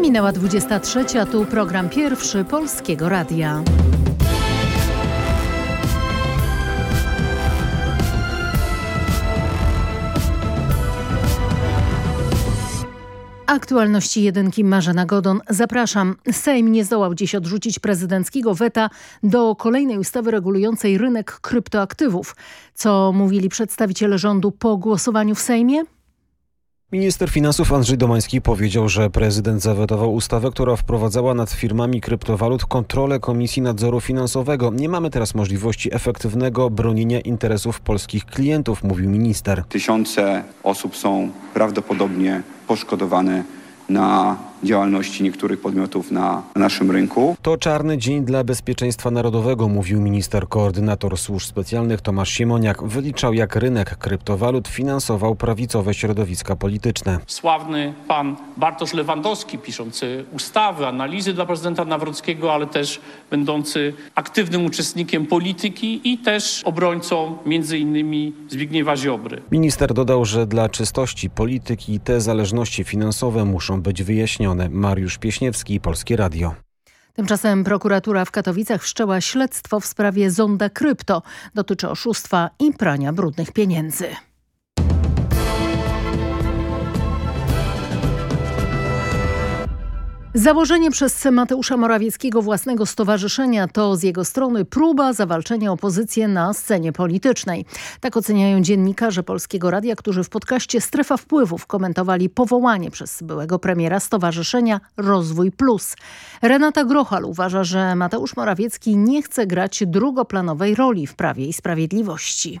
Minęła 23, a tu program pierwszy Polskiego Radia. Aktualności jedynki Marzena Godon. Zapraszam. Sejm nie zdołał dziś odrzucić prezydenckiego weta do kolejnej ustawy regulującej rynek kryptoaktywów. Co mówili przedstawiciele rządu po głosowaniu w Sejmie? Minister finansów Andrzej Domański powiedział, że prezydent zawetował ustawę, która wprowadzała nad firmami kryptowalut kontrolę Komisji Nadzoru Finansowego. Nie mamy teraz możliwości efektywnego bronienia interesów polskich klientów, mówił minister. Tysiące osób są prawdopodobnie poszkodowane na działalności niektórych podmiotów na naszym rynku. To czarny dzień dla bezpieczeństwa narodowego, mówił minister koordynator służb specjalnych Tomasz Siemoniak. Wyliczał, jak rynek kryptowalut finansował prawicowe środowiska polityczne. Sławny pan Bartosz Lewandowski, piszący ustawy, analizy dla prezydenta Nawrockiego, ale też będący aktywnym uczestnikiem polityki i też obrońcą między innymi Zbigniewa Ziobry. Minister dodał, że dla czystości polityki te zależności finansowe muszą być wyjaśnione. Mariusz Pieśniewski, Polskie Radio. Tymczasem prokuratura w Katowicach wszczęła śledztwo w sprawie zonda krypto. Dotyczy oszustwa i prania brudnych pieniędzy. Założenie przez Mateusza Morawieckiego własnego stowarzyszenia to z jego strony próba zawalczenia opozycji na scenie politycznej. Tak oceniają dziennikarze Polskiego Radia, którzy w podcaście Strefa Wpływów komentowali powołanie przez byłego premiera stowarzyszenia Rozwój Plus. Renata Grochal uważa, że Mateusz Morawiecki nie chce grać drugoplanowej roli w Prawie i Sprawiedliwości.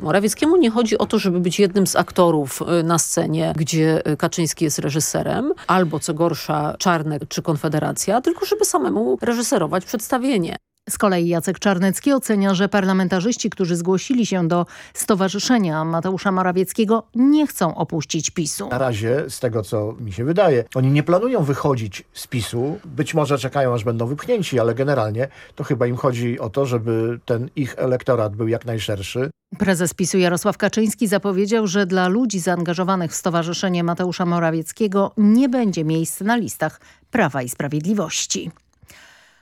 Morawieckiemu nie chodzi o to, żeby być jednym z aktorów y, na scenie, gdzie y, Kaczyński jest reżyserem, albo co gorsza Czarnek czy Konfederacja, tylko żeby samemu reżyserować przedstawienie. Z kolei Jacek Czarnecki ocenia, że parlamentarzyści, którzy zgłosili się do Stowarzyszenia Mateusza Morawieckiego nie chcą opuścić PiSu. Na razie, z tego co mi się wydaje, oni nie planują wychodzić z PiSu. Być może czekają, aż będą wypchnięci, ale generalnie to chyba im chodzi o to, żeby ten ich elektorat był jak najszerszy. Prezes PiSu Jarosław Kaczyński zapowiedział, że dla ludzi zaangażowanych w Stowarzyszenie Mateusza Morawieckiego nie będzie miejsc na listach Prawa i Sprawiedliwości.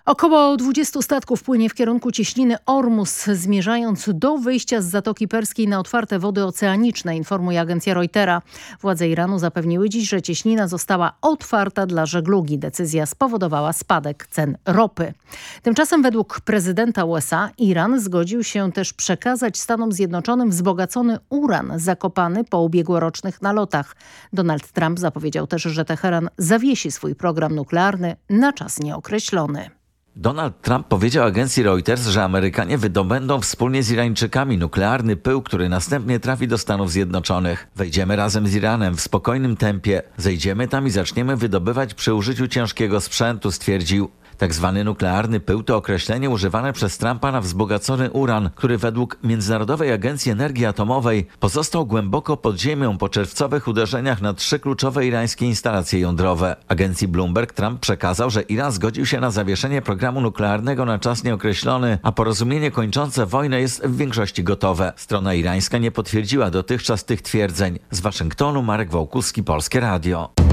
Około 20 statków płynie w kierunku cieśniny Ormus, zmierzając do wyjścia z Zatoki Perskiej na otwarte wody oceaniczne, informuje agencja Reutera. Władze Iranu zapewniły dziś, że cieśnina została otwarta dla żeglugi. Decyzja spowodowała spadek cen ropy. Tymczasem według prezydenta USA Iran zgodził się też przekazać Stanom Zjednoczonym wzbogacony uran zakopany po ubiegłorocznych nalotach. Donald Trump zapowiedział też, że Teheran zawiesi swój program nuklearny na czas nieokreślony. Donald Trump powiedział agencji Reuters, że Amerykanie wydobędą wspólnie z Irańczykami nuklearny pył, który następnie trafi do Stanów Zjednoczonych. Wejdziemy razem z Iranem w spokojnym tempie, zejdziemy tam i zaczniemy wydobywać przy użyciu ciężkiego sprzętu, stwierdził. Tak zwany nuklearny pył to określenie używane przez Trumpa na wzbogacony uran, który według Międzynarodowej Agencji Energii Atomowej pozostał głęboko pod ziemią po czerwcowych uderzeniach na trzy kluczowe irańskie instalacje jądrowe. Agencji Bloomberg Trump przekazał, że Iran zgodził się na zawieszenie programu nuklearnego na czas nieokreślony, a porozumienie kończące wojnę jest w większości gotowe. Strona irańska nie potwierdziła dotychczas tych twierdzeń. Z Waszyngtonu Marek Wołkuski, Polskie Radio.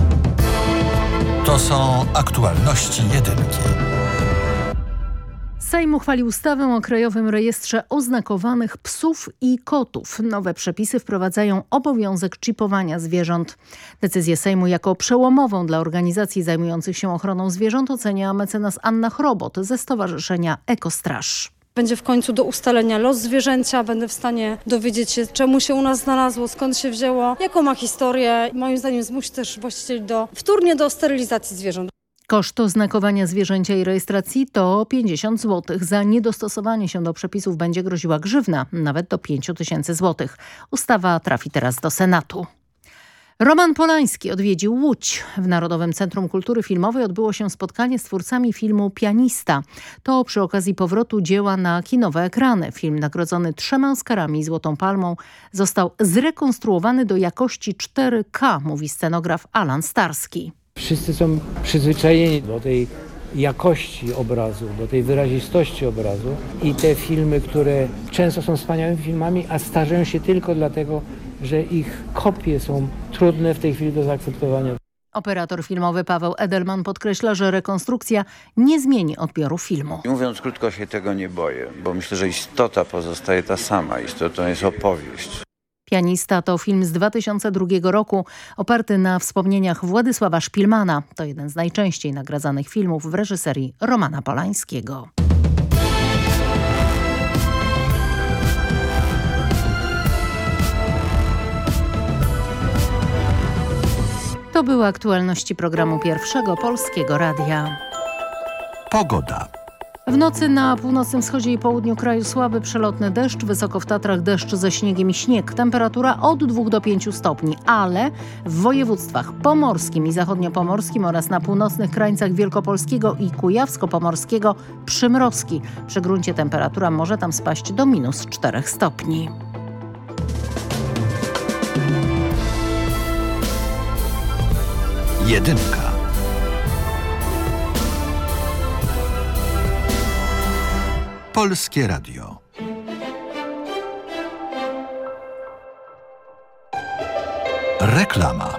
To są aktualności jedynki. Sejm uchwalił ustawę o Krajowym Rejestrze Oznakowanych Psów i Kotów. Nowe przepisy wprowadzają obowiązek czipowania zwierząt. Decyzję Sejmu jako przełomową dla organizacji zajmujących się ochroną zwierząt ocenia mecenas Anna Chrobot ze Stowarzyszenia Ekostraż. Będzie w końcu do ustalenia los zwierzęcia, będę w stanie dowiedzieć się, czemu się u nas znalazło, skąd się wzięło, jaką ma historię. Moim zdaniem zmusi też właścicieli do, wtórnie do sterylizacji zwierząt. Koszt oznakowania zwierzęcia i rejestracji to 50 zł. Za niedostosowanie się do przepisów będzie groziła grzywna, nawet do 5 tysięcy złotych. Ustawa trafi teraz do Senatu. Roman Polański odwiedził Łódź. W Narodowym Centrum Kultury Filmowej odbyło się spotkanie z twórcami filmu Pianista. To przy okazji powrotu dzieła na kinowe ekrany. Film nagrodzony trzema Oscarami i Złotą Palmą został zrekonstruowany do jakości 4K, mówi scenograf Alan Starski. Wszyscy są przyzwyczajeni do tej jakości obrazu, do tej wyrazistości obrazu i te filmy, które często są wspaniałymi filmami, a starzeją się tylko dlatego, że ich kopie są trudne w tej chwili do zaakceptowania. Operator filmowy Paweł Edelman podkreśla, że rekonstrukcja nie zmieni odbioru filmu. Mówiąc krótko, się tego nie boję, bo myślę, że istota pozostaje ta sama. Istotą jest opowieść. Pianista to film z 2002 roku, oparty na wspomnieniach Władysława Szpilmana. To jeden z najczęściej nagradzanych filmów w reżyserii Romana Polańskiego. To były aktualności programu Pierwszego Polskiego Radia. Pogoda. W nocy na północnym wschodzie i południu kraju słaby przelotny deszcz, wysoko w Tatrach deszcz ze śniegiem i śnieg. Temperatura od 2 do 5 stopni, ale w województwach pomorskim i zachodniopomorskim oraz na północnych krańcach Wielkopolskiego i Kujawsko-Pomorskiego przymrozki. Przy gruncie temperatura może tam spaść do minus 4 stopni. Jedynka. Polskie Radio. Reklama.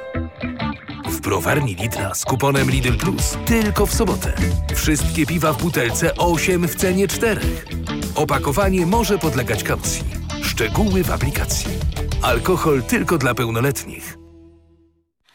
W browarni Lidla z kuponem Lidl Plus tylko w sobotę. Wszystkie piwa w butelce 8 w cenie 4. Opakowanie może podlegać kaucji. Szczegóły w aplikacji. Alkohol tylko dla pełnoletnich.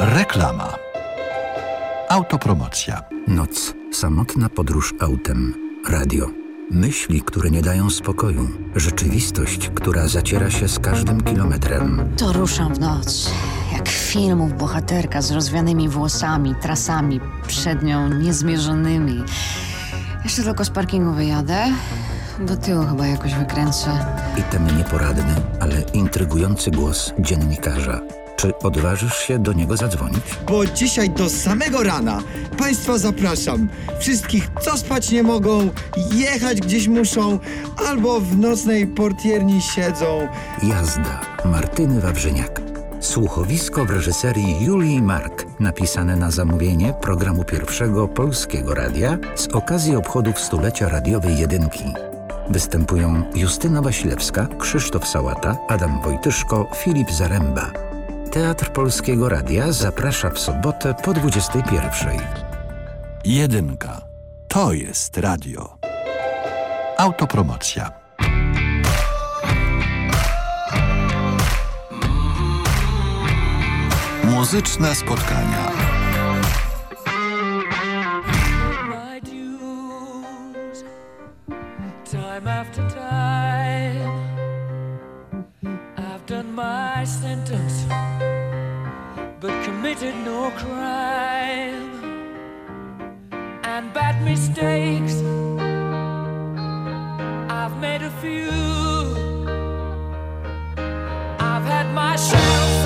Reklama. Autopromocja. Noc. Samotna podróż autem. Radio. Myśli, które nie dają spokoju. Rzeczywistość, która zaciera się z każdym kilometrem. To ruszam w noc. Jak filmów bohaterka z rozwianymi włosami, trasami przed nią niezmierzonymi. Jeszcze tylko z parkingu wyjadę. Do tyłu chyba jakoś wykręcę. I ten nieporadny, ale intrygujący głos dziennikarza. Czy odważysz się do niego zadzwonić? Bo dzisiaj do samego rana Państwa zapraszam. Wszystkich, co spać nie mogą, jechać gdzieś muszą, albo w nocnej portierni siedzą. Jazda Martyny Wawrzyniak. Słuchowisko w reżyserii Julii Mark, napisane na zamówienie programu pierwszego Polskiego Radia z okazji obchodów stulecia radiowej jedynki. Występują Justyna Wasilewska, Krzysztof Sałata, Adam Wojtyszko, Filip Zaręba. Teatr Polskiego Radia zaprasza w sobotę po 21. Jedynka. To jest radio. Autopromocja. Muzyczne spotkania. Committed no crime and bad mistakes. I've made a few. I've had my share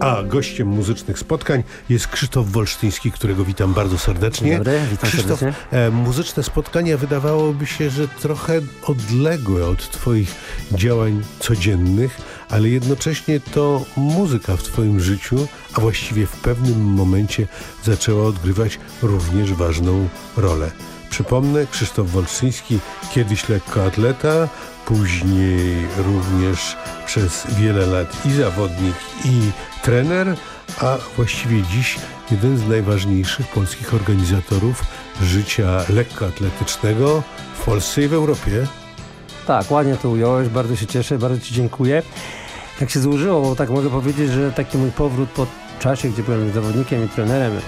A gościem muzycznych spotkań jest Krzysztof Wolsztyński, którego witam bardzo serdecznie. Dobry, witam Krzysztof, serdecznie. e, muzyczne spotkania wydawałoby się, że trochę odległe od Twoich działań codziennych, ale jednocześnie to muzyka w Twoim życiu, a właściwie w pewnym momencie zaczęła odgrywać również ważną rolę. Przypomnę, Krzysztof Wolsztyński, kiedyś lekkoatleta, później również przez wiele lat i zawodnik, i trener, a właściwie dziś jeden z najważniejszych polskich organizatorów życia lekkoatletycznego w Polsce i w Europie. Tak, ładnie to ująłeś, bardzo się cieszę, bardzo Ci dziękuję. Tak się złożyło, bo tak mogę powiedzieć, że taki mój powrót po czasie, gdzie byłem zawodnikiem i trenerem,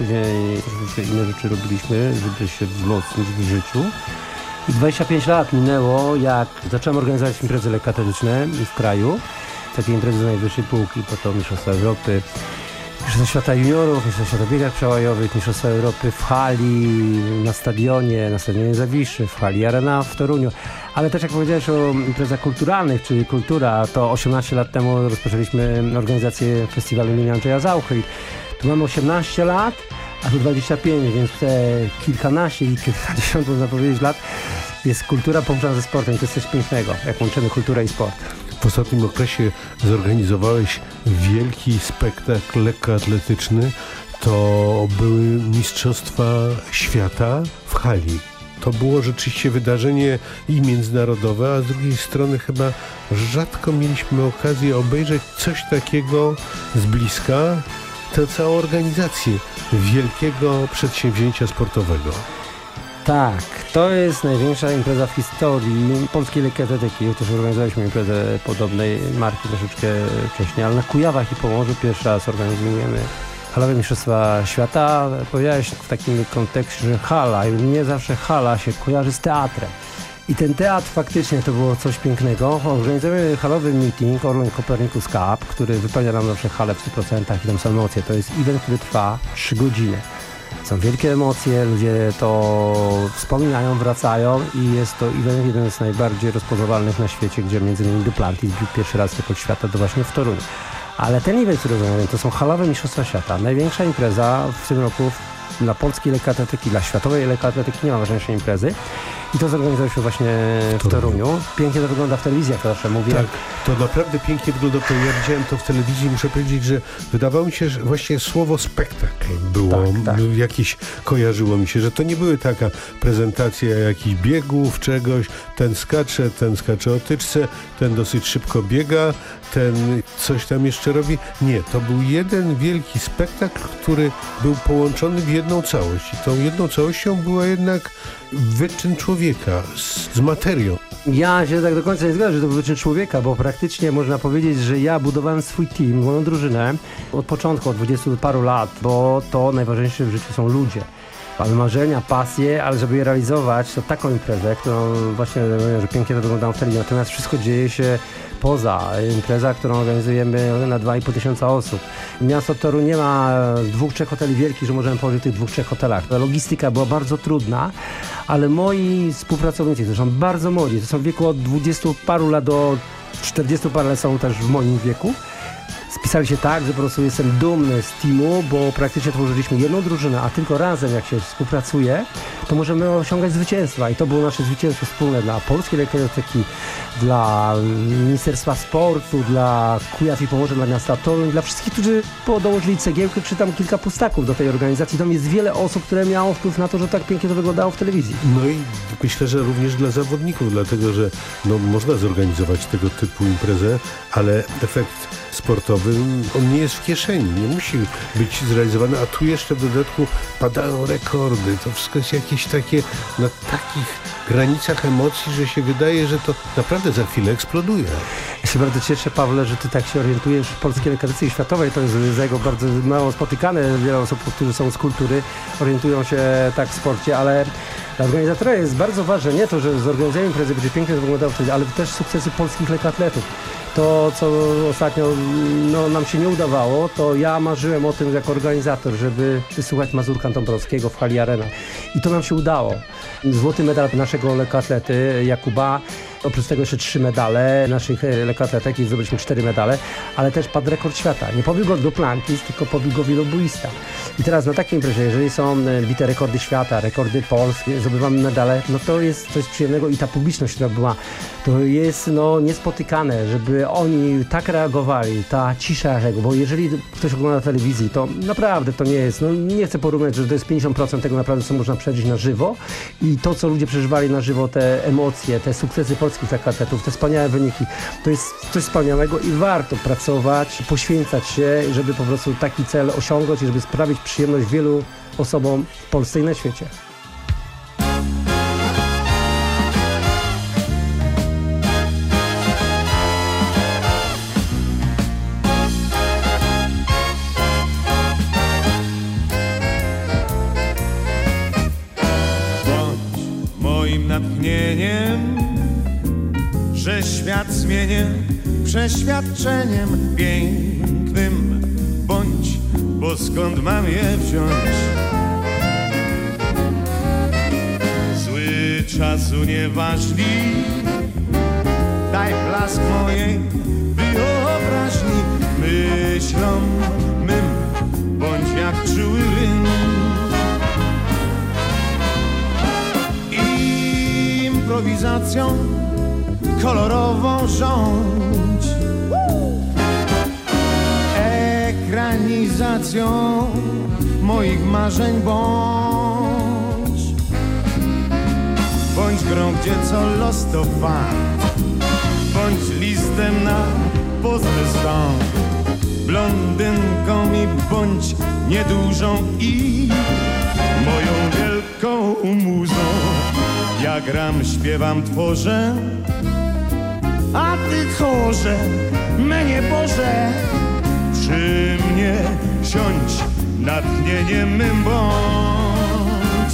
troszeczkę inne rzeczy robiliśmy, żeby się wzmocnić w życiu. I 25 lat minęło, jak zacząłem organizować imprezy lekkoatletyczne w kraju. Takie imprezy najwyższej półki, potem Mistrzostwa Europy, Mistrzostwa Świata Juniorów, Mistrzostwa Świata Biegach Przełajowych, Mistrzostwa Europy w hali, na stadionie, na stadionie Zawiszy, w hali Arena w Toruniu. Ale też jak powiedziałeś o imprezach kulturalnych, czyli kultura, to 18 lat temu rozpoczęliśmy organizację festiwalu imienia Andrzeja Zauchy. Tu mamy 18 lat, a tu 25, więc te kilkanaście i kilkadziesiąt, można powiedzieć, lat jest kultura połączona ze sportem. To jest coś pięknego, jak łączymy kulturę i sport. W ostatnim okresie zorganizowałeś wielki spektakl lekkoatletyczny. To były Mistrzostwa Świata w hali. To było rzeczywiście wydarzenie i międzynarodowe, a z drugiej strony chyba rzadko mieliśmy okazję obejrzeć coś takiego z bliska, tę całą organizację wielkiego przedsięwzięcia sportowego. Tak, to jest największa impreza w historii polskiej lekkoatletyki. Też organizowaliśmy imprezę podobnej marki troszeczkę wcześniej, ale na Kujawach i Pomorzu pierwszy raz organizujemy halowe mistrzostwa świata. Powiedziałeś w takim kontekście, że hala i mnie zawsze hala się kojarzy z teatrem. I ten teatr faktycznie to było coś pięknego. Organizujemy halowy meeting Orlen Copernicus Cup, który wypełnia nam zawsze halę w 100% i tam są emocje. To jest event, który trwa 3 godziny. Są wielkie emocje, ludzie to wspominają, wracają i jest to jeden z najbardziej rozpoznawalnych na świecie, gdzie innymi Duplantis bił pierwszy raz rekord świata to właśnie w Toruniu. Ale ten event, który rozmawiam, to są halowe mistrzostwa świata. Największa impreza w tym roku dla polskiej lekkoatletyki, dla światowej lekkoatletyki nie ma ważniejszej imprezy. I to zorganizowaliśmy właśnie w Toruniu. Pięknie to wygląda w telewizji, jak zawsze mówię. Tak, to naprawdę pięknie wygląda. To ja widziałem to w telewizji. Muszę powiedzieć, że wydawało mi się, że właśnie słowo spektakl było jakieś, kojarzyło mi się, że to nie były taka prezentacja jakichś biegów, czegoś. Ten skacze, ten skacze o tyczce, ten dosyć szybko biega, ten coś tam jeszcze robi. Nie, to był jeden wielki spektakl, który był połączony w jedną całość. I tą jedną całością była jednak wyczyn człowieka z, z materią. Ja się tak do końca nie zgadzam, że to był wyczyn człowieka, bo praktycznie można powiedzieć, że ja budowałem swój team, moją drużynę od początku, od 20 paru lat, bo to najważniejsze w życiu są ludzie. Mamy marzenia, pasje, ale żeby je realizować, to taką imprezę, którą właśnie, że pięknie to wyglądało w telewizji, natomiast wszystko dzieje się poza. Impreza, którą organizujemy na 2,5 tysiąca osób. Miasto Toru nie ma dwóch, trzech hoteli wielkich, że możemy położyć w tych dwóch, trzech hotelach. Logistyka była bardzo trudna, ale moi współpracownicy, to są bardzo młodzi, to są w wieku od 20 paru lat do 40 paru lat są też w moim wieku. Spisali się tak, że po prostu jestem dumny z teamu, bo praktycznie tworzyliśmy jedną drużynę, a tylko razem jak się współpracuje, to możemy osiągać zwycięstwa. I to było nasze zwycięstwo wspólne dla polskiej lekkoatletyki, dla Ministerstwa Sportu, dla Kujaw i Pomorza, dla miasta Toruń, dla wszystkich, którzy dołożyli cegiełkę, czy tam kilka pustaków do tej organizacji. Tam jest wiele osób, które miało wpływ na to, że tak pięknie to wyglądało w telewizji. No i myślę, że również dla zawodników, dlatego że no, można zorganizować tego typu imprezę, ale efekt sportowy, on nie jest w kieszeni, nie musi być zrealizowany, a tu jeszcze w dodatku padają rekordy. To wszystko jest jakieś takie, na takich granicach emocji, że się wydaje, że to naprawdę za chwilę eksploduje. Ja się bardzo cieszę, Pawle, że ty tak się orientujesz w polskiej lekkoatletyce światowej. To jest z jego bardzo mało spotykane. Wiele osób, którzy są z kultury, orientują się tak w sporcie, ale dla organizatora jest bardzo ważne nie to, że zorganizujemy imprezę, będzie pięknie to wyglądało wtedy, ale też sukcesy polskich lekkoatletów. To, co ostatnio no, nam się nie udawało, to ja marzyłem o tym jako organizator, żeby wysłuchać Mazurka Dąbrowskiego w hali Arena. I to nam się udało. Złoty medal naszego lekkoatlety Jakuba Oprócz tego jeszcze trzy medale naszych e, lekkoatletek i zdobyliśmy cztery medale, ale też padł rekord świata. Nie pobił go Duplantis, tylko pobił go wielobuista. I teraz na takiej imprezie, jeżeli są e, bite rekordy świata, rekordy Polski, zdobywamy medale, no to jest coś przyjemnego i ta publiczność, która była, to jest no niespotykane, żeby oni tak reagowali, ta cisza bo jeżeli ktoś ogląda telewizji, to naprawdę to nie jest, no nie chcę porównać, że to jest 50% tego naprawdę, co można przeżyć na żywo i to, co ludzie przeżywali na żywo, te emocje, te sukcesy polskich lekkoatletów, te wspaniałe wyniki, to jest coś wspaniałego i warto pracować, poświęcać się, żeby po prostu taki cel osiągnąć i żeby sprawić przyjemność wielu osobom w Polsce i na świecie. Zmienię przeświadczeniem pięknym. Bądź, bo skąd mam je wziąć? Zły czasu nie ważni, daj blask mojej wyobraźni myślom mym, bądź jak czuły rym. improwizacją kolorową rządź. Ekranizacją moich marzeń bądź. Bądź grą, gdzie co los to fan. Bądź listem na postestan. Blondynką i bądź niedużą i moją wielką muzą. Ja gram, śpiewam, tworzę, a ty chorze, mnie Boże, przy mnie siądź, natchnieniem mym bądź.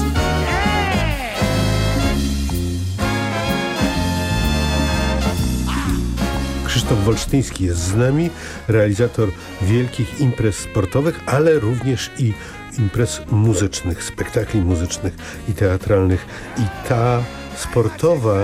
Krzysztof Wolsztyński jest z nami, realizator wielkich imprez sportowych, ale również i imprez muzycznych, spektakli muzycznych i teatralnych. I ta sportowa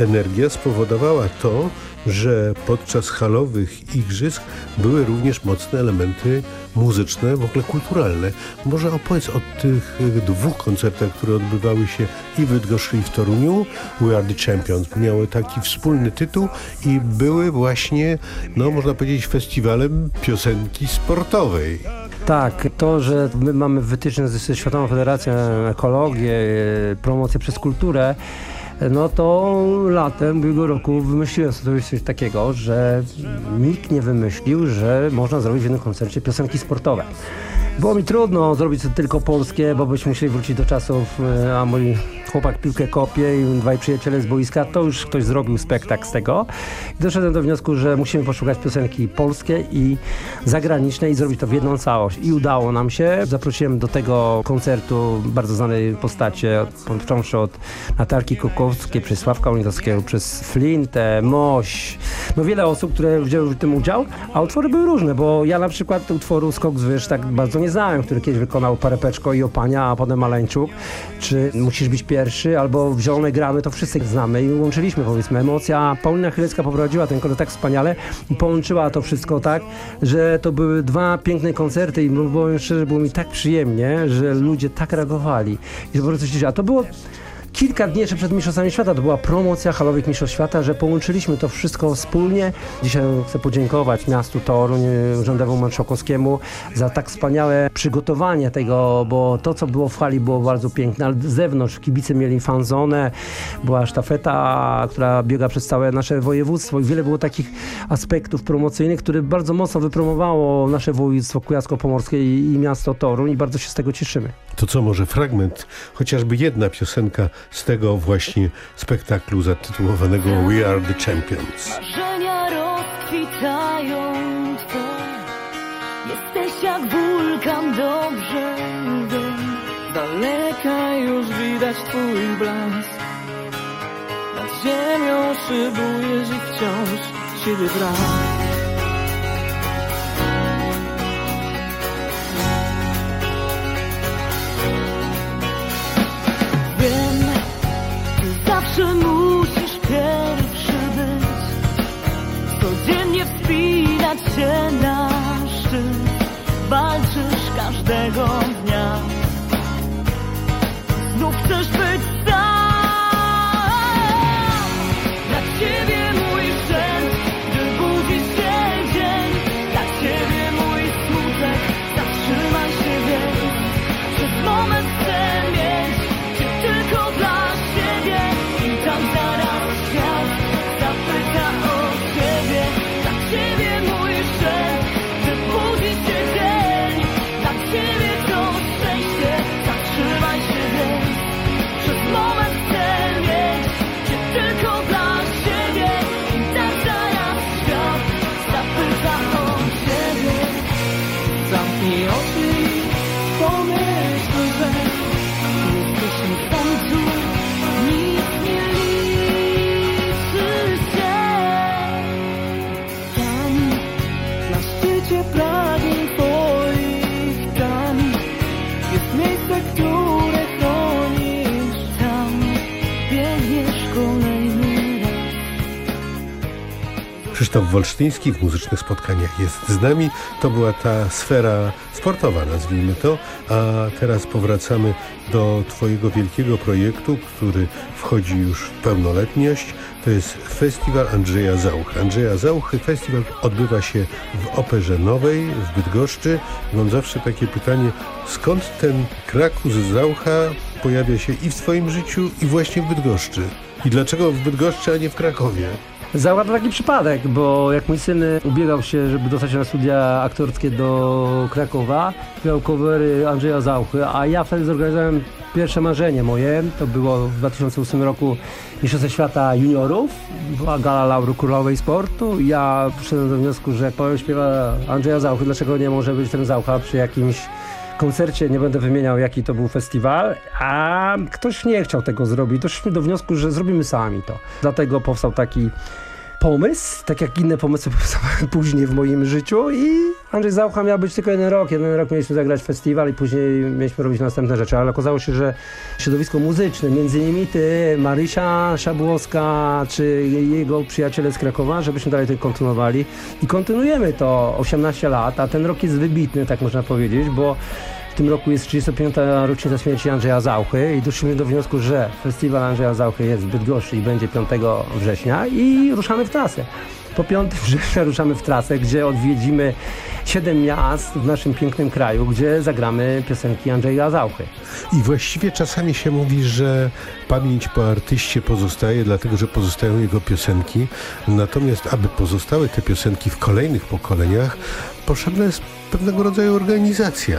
energia spowodowała to, że podczas halowych igrzysk były również mocne elementy muzyczne, w ogóle kulturalne. Może opowiedz o tych dwóch koncertach, które odbywały się i w Bydgoszczy i w Toruniu. We Are The Champions. Miały taki wspólny tytuł i były właśnie, no można powiedzieć, festiwalem piosenki sportowej. Tak, to, że my mamy wytyczne ze Światową Federacją Ekologię, e, promocję przez kulturę, no to latem ubiegłego roku wymyśliłem sobie coś takiego, że nikt nie wymyślił, że można zrobić w jednym koncercie piosenki sportowe. Było mi trudno zrobić tylko polskie, bo byśmy musieli wrócić do czasów, e, a mój chłopak piłkę kopie i dwaj przyjaciele z boiska, to już ktoś zrobił spektakl z tego. I doszedłem do wniosku, że musimy poszukać piosenki polskie i zagraniczne i zrobić to w jedną całość. I udało nam się. Zaprosiłem do tego koncertu bardzo znanej postaci, począwszy od Natalki Kukowskiej, przez Sławka Unitowskiego, przez Flintę, Moś, no wiele osób, które wzięły w tym udział, a utwory były różne, bo ja na przykład utworu Skok z Wyż tak bardzo nie znałem, który kiedyś wykonał Parepeczko i Opania, a potem Maleńczuk, czy Musisz być pierwszy, albo w Zielone Gramy, to wszyscy znamy i łączyliśmy powiedzmy emocja. Paulina Chylecka poprowadziła ten koncert tak wspaniale i połączyła to wszystko tak, że to były dwa piękne koncerty i powiem szczerze, było mi tak przyjemnie, że ludzie tak reagowali i po prostu się. A to było kilka dni jeszcze przed Mistrzostwami Świata, to była promocja halowych Mistrzostw Świata, że połączyliśmy to wszystko wspólnie. Dzisiaj chcę podziękować miastu Toruń, Urzędowi Marszałkowskiemu za tak wspaniałe przygotowanie tego, bo to, co było w hali, było bardzo piękne, ale z zewnątrz kibice mieli fanzonę, była sztafeta, która biega przez całe nasze województwo i wiele było takich aspektów promocyjnych, które bardzo mocno wypromowało nasze województwo kujawsko-pomorskie i, i miasto Toruń i bardzo się z tego cieszymy. To co, może fragment, chociażby jedna piosenka z tego właśnie spektaklu zatytułowanego We Are The Champions. Marzenia rozkwitają twe Jesteś jak wulkan, dobrze wiem daleka już widać twój blask. Nad ziemią szybujesz i wciąż ciebie brak Krzysztof Wolsztyński w muzycznych spotkaniach jest z nami. To była ta sfera sportowa, nazwijmy to. A teraz powracamy do Twojego wielkiego projektu, który wchodzi już w pełnoletność. To jest Festiwal Andrzeja Zauchy. Andrzeja Zauchy festiwal odbywa się w Operze Nowej w Bydgoszczy. Mam zawsze takie pytanie, skąd ten Krakus Zaucha pojawia się i w Twoim życiu, i właśnie w Bydgoszczy? I dlaczego w Bydgoszczy, a nie w Krakowie? To taki przypadek, bo jak mój syn ubiegał się, żeby dostać się na studia aktorskie do Krakowa, miał covery Andrzeja Zauchy, a ja wtedy zorganizowałem pierwsze marzenie moje. To było w 2008 roku Mistrzostwa Świata Juniorów, była gala Laury Królowej Sportu. Ja przyszedłem do wniosku, że jak powiem śpiewa Andrzeja Zauchy, dlaczego nie może być ten Zaucha przy jakimś koncercie, nie będę wymieniał jaki to był festiwal, a ktoś nie chciał tego zrobić. Doszliśmy do wniosku, że zrobimy sami to. Dlatego powstał taki pomysł, tak jak inne pomysły powstały później w moim życiu i Andrzej Zaucha miał być tylko jeden rok. Jeden rok mieliśmy zagrać festiwal i później mieliśmy robić następne rzeczy, ale okazało się, że środowisko muzyczne, między innymi ty, Marysia Szabłowska, czy jego przyjaciele z Krakowa, żebyśmy dalej to kontynuowali i kontynuujemy to 18 lat, a ten rok jest wybitny, tak można powiedzieć, bo tym roku jest 35. rocznica śmierci Andrzeja Zauchy i doszliśmy do wniosku, że festiwal Andrzeja Zauchy jest w Bydgoszczy i będzie 5 września i ruszamy w trasę. Po 5 września ruszamy w trasę, gdzie odwiedzimy 7 miast w naszym pięknym kraju, gdzie zagramy piosenki Andrzeja Zauchy. I właściwie czasami się mówi, że pamięć po artyście pozostaje, dlatego że pozostają jego piosenki. Natomiast, aby pozostały te piosenki w kolejnych pokoleniach, potrzebna jest pewnego rodzaju organizacja.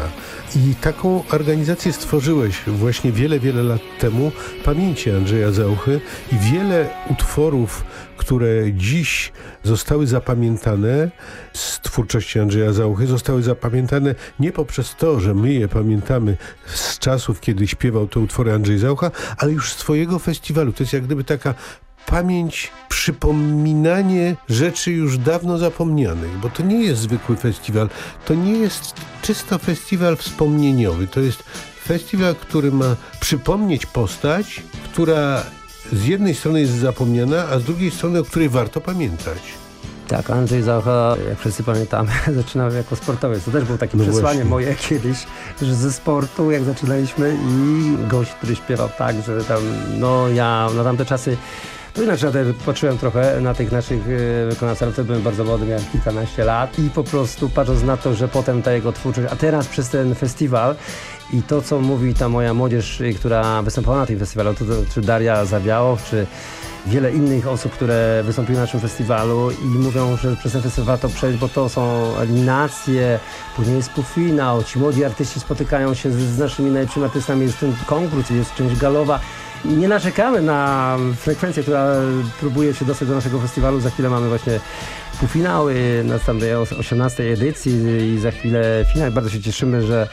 I taką organizację stworzyłeś właśnie wiele, wiele lat temu. Pamięci Andrzeja Zauchy i wiele utworów, które dziś zostały zapamiętane z twórczości Andrzeja Zauchy, zostały zapamiętane nie poprzez to, że my je pamiętamy z czasów, kiedy śpiewał te utwory Andrzej Zaucha, ale już z twojego festiwalu. To jest jak gdyby taka pamięć, przypominanie rzeczy już dawno zapomnianych, bo to nie jest zwykły festiwal, to nie jest czysto festiwal wspomnieniowy, to jest festiwal, który ma przypomnieć postać, która z jednej strony jest zapomniana, a z drugiej strony, o której warto pamiętać. Tak, Andrzej Zaucha, jak wszyscy pamiętamy, zaczynał jako sportowiec. To też było takie No przesłanie właśnie. moje kiedyś, że ze sportu, jak zaczynaliśmy i gość, który śpiewał tak, że tam, no ja na tamte czasy no inaczej ja też patrzyłem trochę na tych naszych e, wykonawców, ale wtedy byłem bardzo młody, miałem kilkanaście lat i po prostu patrząc na to, że potem ta jego twórczość, a teraz przez ten festiwal i to, co mówi ta moja młodzież, y, która występowała na tym festiwalu, to, to, czy Daria Zawiałow, czy wiele innych osób, które wystąpiły na naszym festiwalu i mówią, że przez ten festiwal warto przejść, bo to są eliminacje, później jest półfinał, ci młodzi artyści spotykają się z, z naszymi najlepszymi artystami, jest ten konkurs, jest część galowa. Nie narzekamy na frekwencję, która próbuje się dostać do naszego festiwalu. Za chwilę mamy właśnie półfinały następnej 18 edycji i za chwilę finał. Bardzo się cieszymy, że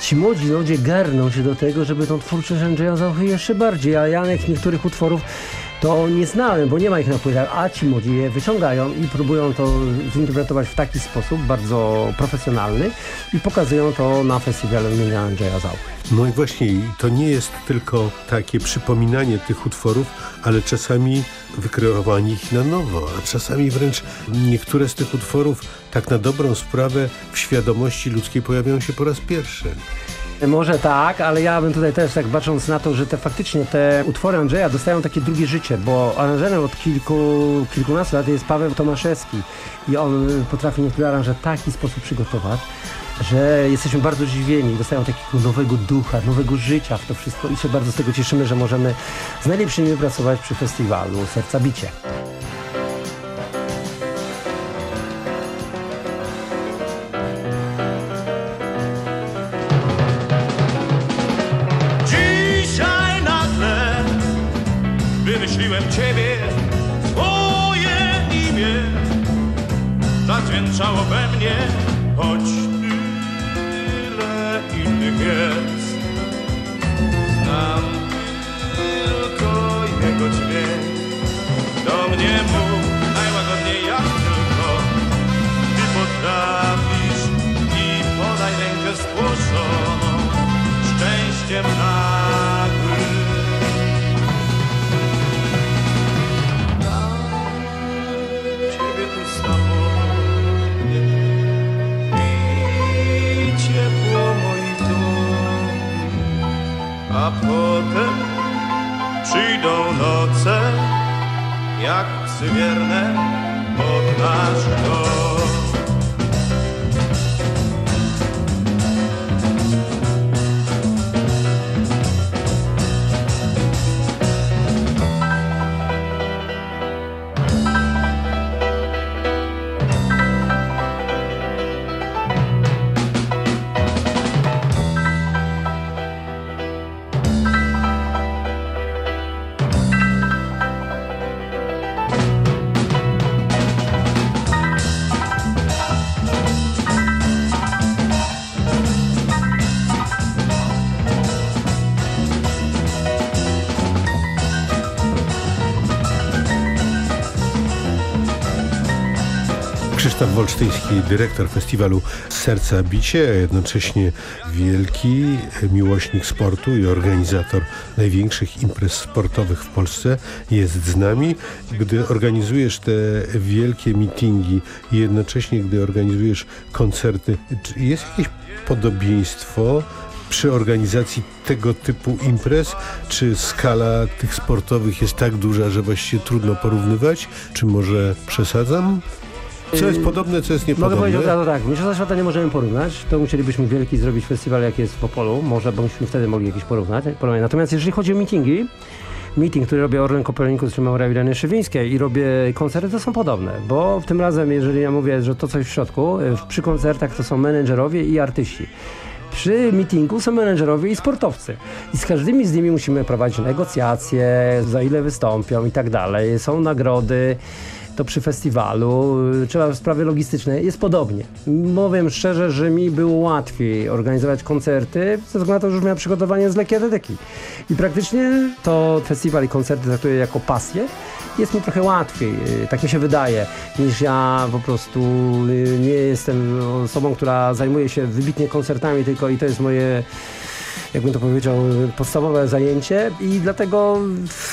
ci młodzi ludzie garną się do tego, żeby tą twórczość Andrzeja Zauchy jeszcze bardziej, a Janek niektórych utworów to nie znałem, bo nie ma ich na płytach, a ci młodzi je wyciągają i próbują to zinterpretować w taki sposób bardzo profesjonalny i pokazują to na festiwalu imienia Andrzeja. No i właśnie to nie jest tylko takie przypominanie tych utworów, ale czasami wykreowanie ich na nowo, a czasami wręcz niektóre z tych utworów tak na dobrą sprawę w świadomości ludzkiej pojawiają się po raz pierwszy. Może tak, ale ja bym tutaj też tak patrząc na to, że te faktycznie te utwory Andrzeja dostają takie drugie życie, bo aranżerem od kilku, kilkunastu lat jest Paweł Tomaszewski i on potrafi niektóre aranże w taki sposób przygotować, że jesteśmy bardzo zdziwieni, dostają takiego nowego ducha, nowego życia w to wszystko i się bardzo z tego cieszymy, że możemy z najlepszymi pracować przy festiwalu Serca Bicie. krzyczało we mnie, choć tyle innych jest. Znam tylko jego dźwięk, do mnie mówi. potem przyjdą noce, jak psy pod nasz dom. Wolsztyński, dyrektor festiwalu Serca Bicie, a jednocześnie wielki miłośnik sportu i organizator największych imprez sportowych w Polsce jest z nami. Gdy organizujesz te wielkie meetingi i jednocześnie gdy organizujesz koncerty, czy jest jakieś podobieństwo przy organizacji tego typu imprez? Czy skala tych sportowych jest tak duża, że właściwie trudno porównywać? Czy może przesadzam? Co jest podobne, co jest Mogę niepodobne? powiedzieć od razu tak, Mistrzostwa Świata nie możemy porównać, to musielibyśmy wielki zrobić festiwal, jak jest w Opolu, może byśmy wtedy mogli jakieś porównać. Natomiast jeżeli chodzi o meetingi, meeting, który robię Orlen Kopernikus czy Maura Wileny Szywińskiej i robię koncerty, to są podobne, bo tym razem, jeżeli ja mówię, że to coś w środku, przy koncertach to są menedżerowie i artyści. Przy meetingu są menedżerowie i sportowcy. I z każdymi z nimi musimy prowadzić negocjacje, za ile wystąpią i tak dalej. Są nagrody to przy festiwalu, y, trzeba sprawy logistyczne, jest podobnie. Powiem szczerze, że mi było łatwiej organizować koncerty, ze względu na to, że już miałem przygotowanie z lekkiej atletyki. I praktycznie to festiwal i koncerty traktuję jako pasję. Jest mi trochę łatwiej, y, tak mi się wydaje, niż ja po prostu y, nie jestem osobą, która zajmuje się wybitnie koncertami tylko i to jest moje jakbym to powiedział, podstawowe zajęcie i dlatego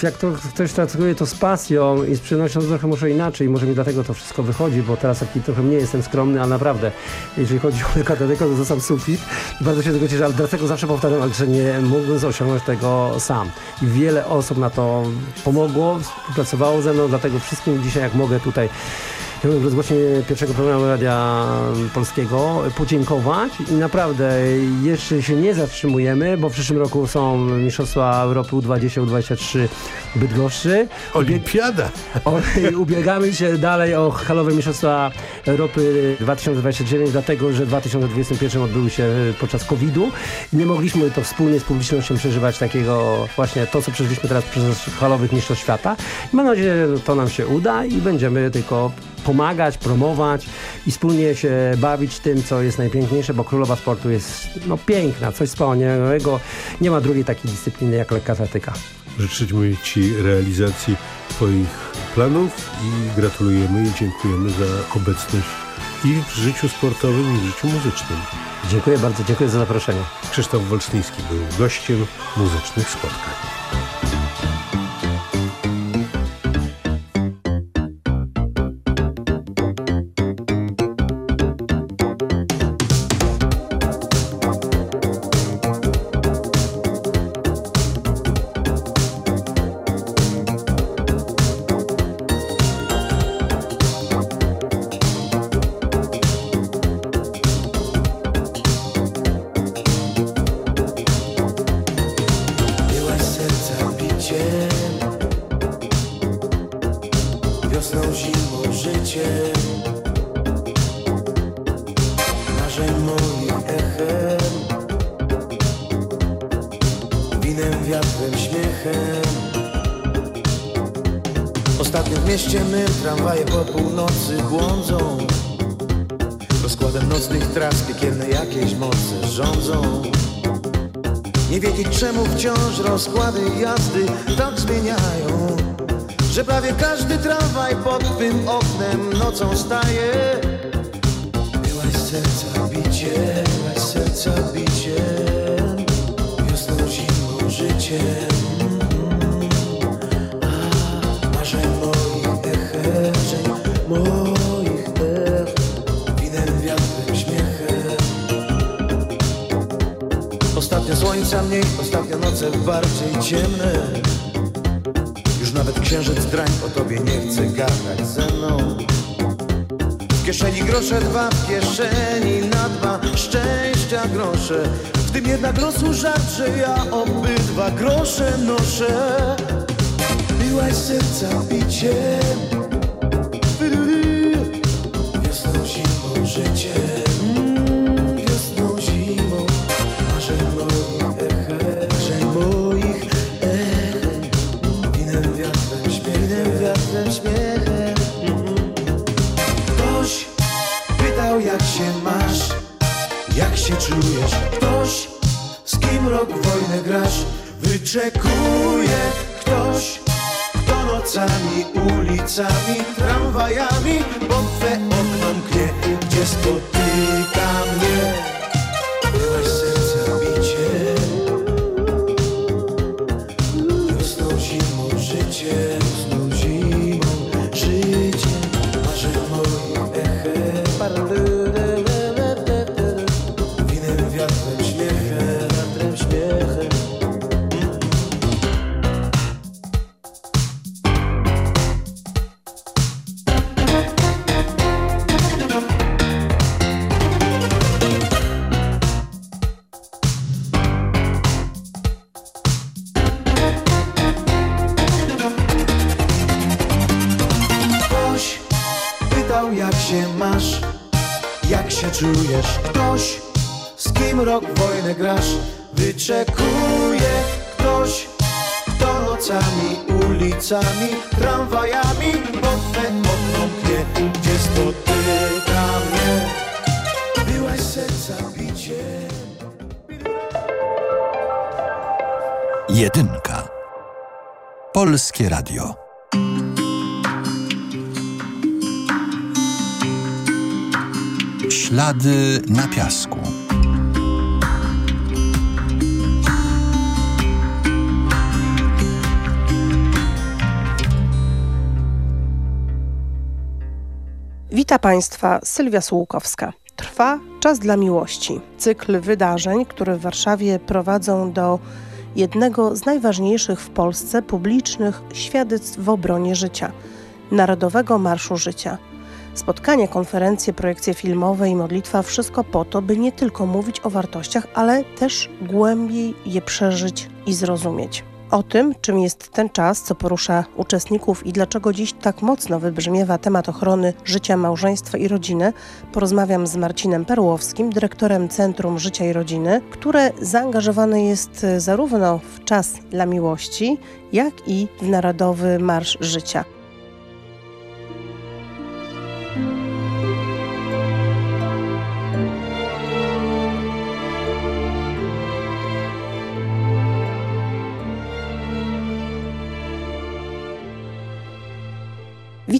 jak to ktoś traktuje to z pasją i z przyjemnością, to trochę może inaczej. Może mi dlatego to wszystko wychodzi, bo teraz taki trochę mniej jestem skromny, a naprawdę, jeżeli chodzi o katolikę, to został sufit bardzo się tego cieszę, ale dlatego zawsze powtarzam, że nie mógłbym osiągnąć tego sam. I wiele osób na to pomogło, współpracowało ze mną, dlatego wszystkim dzisiaj, jak mogę tutaj w rozgłośnie pierwszego programu Radia Polskiego podziękować i naprawdę jeszcze się nie zatrzymujemy, bo w przyszłym roku są Mistrzostwa Europy U20, U23 w Bydgoszczy. Olimpiada! I ubiegamy się dalej o halowe Mistrzostwa Europy 2029, dlatego że w 2021 odbyły się podczas COVID-u. Nie mogliśmy to wspólnie z publicznością przeżywać takiego właśnie to, co przeżyliśmy teraz przez halowych Mistrzostw Świata. I mam nadzieję, że to nam się uda i będziemy tylko pomagać, promować i wspólnie się bawić tym, co jest najpiękniejsze, bo królowa sportu jest no, piękna, coś wspaniałego. Nie ma drugiej takiej dyscypliny jak lekka atletyka. Życzymy Ci realizacji Twoich planów i gratulujemy i dziękujemy za obecność i w życiu sportowym, i w życiu muzycznym. Dziękuję bardzo, dziękuję za zaproszenie. Krzysztof Wolsztyński był gościem muzycznych spotkań. Ostatnio w mieście my tramwaje po północy błądzą. Rozkładem nocnych tras piekielne jakieś moce rządzą. Nie wiedzieć czemu wciąż rozkłady jazdy tak zmieniają Że prawie każdy tramwaj pod twym oknem nocą staje. Byłaś serca bicie, byłaś serca bicie. Wiosną, zimą, życiem moich ech Winem, wiatrem, śmiechem. Ostatnio słońca mniej, ostatnio noce bardziej ciemne. Już na nawet księżyc drań o tobie nie chce gadać ze mną. W kieszeni grosze dwa, w kieszeni na dwa. Szczęścia grosze. W tym jednak losu żart, że ja obydwa grosze noszę. Byłaś serca biciem Polskie Radio. Ślady na piasku. Wita Państwa Sylwia Słukowska. Trwa Czas dla Miłości. Cykl wydarzeń, które w Warszawie prowadzą do jednego z najważniejszych w Polsce publicznych świadectw w obronie życia Narodowego Marszu Życia. Spotkanie, konferencje, projekcje filmowe i modlitwa wszystko po to, by nie tylko mówić o wartościach, ale też głębiej je przeżyć i zrozumieć. O tym, czym jest ten czas, co porusza uczestników i dlaczego dziś tak mocno wybrzmiewa temat ochrony życia, małżeństwa i rodziny, porozmawiam z Marcinem Perłowskim, dyrektorem Centrum Życia i Rodziny, które zaangażowane jest zarówno w czas dla miłości, jak i w Narodowy Marsz Życia.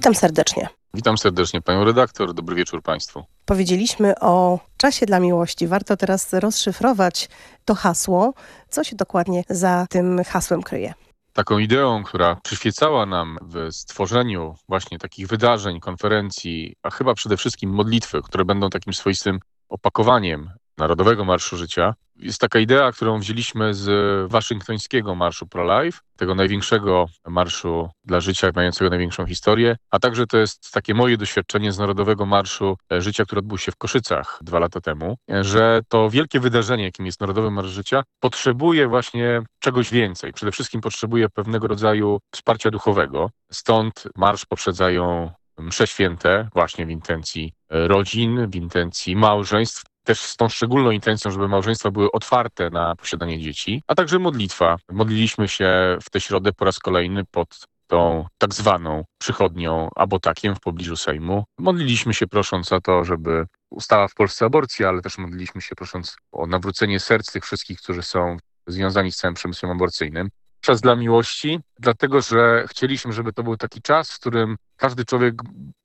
Witam serdecznie. Witam serdecznie panią redaktor, dobry wieczór państwu. Powiedzieliśmy o czasie dla miłości. Warto teraz rozszyfrować to hasło. Co się dokładnie za tym hasłem kryje? Taką ideą, która przyświecała nam w stworzeniu właśnie takich wydarzeń, konferencji, a chyba przede wszystkim modlitwy, które będą takim swoistym opakowaniem Narodowego Marszu Życia, jest taka idea, którą wzięliśmy z waszyngtońskiego Marszu Pro-Life, tego największego marszu dla życia, mającego największą historię, a także to jest takie moje doświadczenie z Narodowego Marszu Życia, który odbył się w Koszycach dwa lata temu, że to wielkie wydarzenie, jakim jest Narodowy Marsz Życia, potrzebuje właśnie czegoś więcej. Przede wszystkim potrzebuje pewnego rodzaju wsparcia duchowego. Stąd marsz poprzedzają msze święte właśnie w intencji rodzin, w intencji małżeństw, też z tą szczególną intencją, żeby małżeństwa były otwarte na posiadanie dzieci, a także modlitwa. Modliliśmy się w tę środę po raz kolejny pod tą tak zwaną przychodnią abotakiem w pobliżu Sejmu. Modliliśmy się prosząc o to, żeby ustała w Polsce aborcja, ale też modliliśmy się prosząc o nawrócenie serc tych wszystkich, którzy są związani z całym przemysłem aborcyjnym. Czas dla miłości, dlatego że chcieliśmy, żeby to był taki czas, w którym każdy człowiek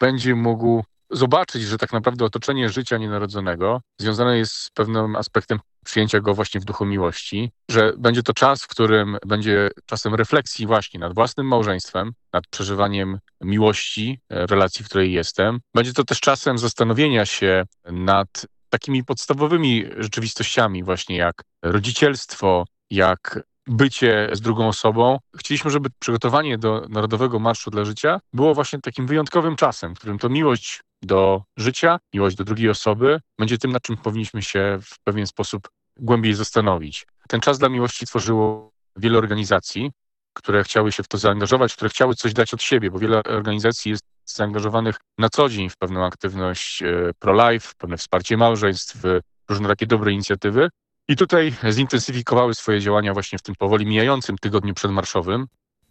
będzie mógł zobaczyć, że tak naprawdę otoczenie życia nienarodzonego związane jest z pewnym aspektem przyjęcia go właśnie w duchu miłości, że będzie to czas, w którym będzie czasem refleksji właśnie nad własnym małżeństwem, nad przeżywaniem miłości w relacji, w której jestem. Będzie to też czasem zastanowienia się nad takimi podstawowymi rzeczywistościami właśnie jak rodzicielstwo, jak bycie z drugą osobą. Chcieliśmy, żeby przygotowanie do Narodowego Marszu dla Życia było właśnie takim wyjątkowym czasem, w którym to miłość do życia, miłość do drugiej osoby będzie tym, nad czym powinniśmy się w pewien sposób głębiej zastanowić. Ten czas dla miłości tworzyło wiele organizacji, które chciały się w to zaangażować, które chciały coś dać od siebie, bo wiele organizacji jest zaangażowanych na co dzień w pewną aktywność e, pro-life, pewne wsparcie małżeństw, w różne takie dobre inicjatywy. I tutaj zintensyfikowały swoje działania właśnie w tym powoli mijającym tygodniu przedmarszowym.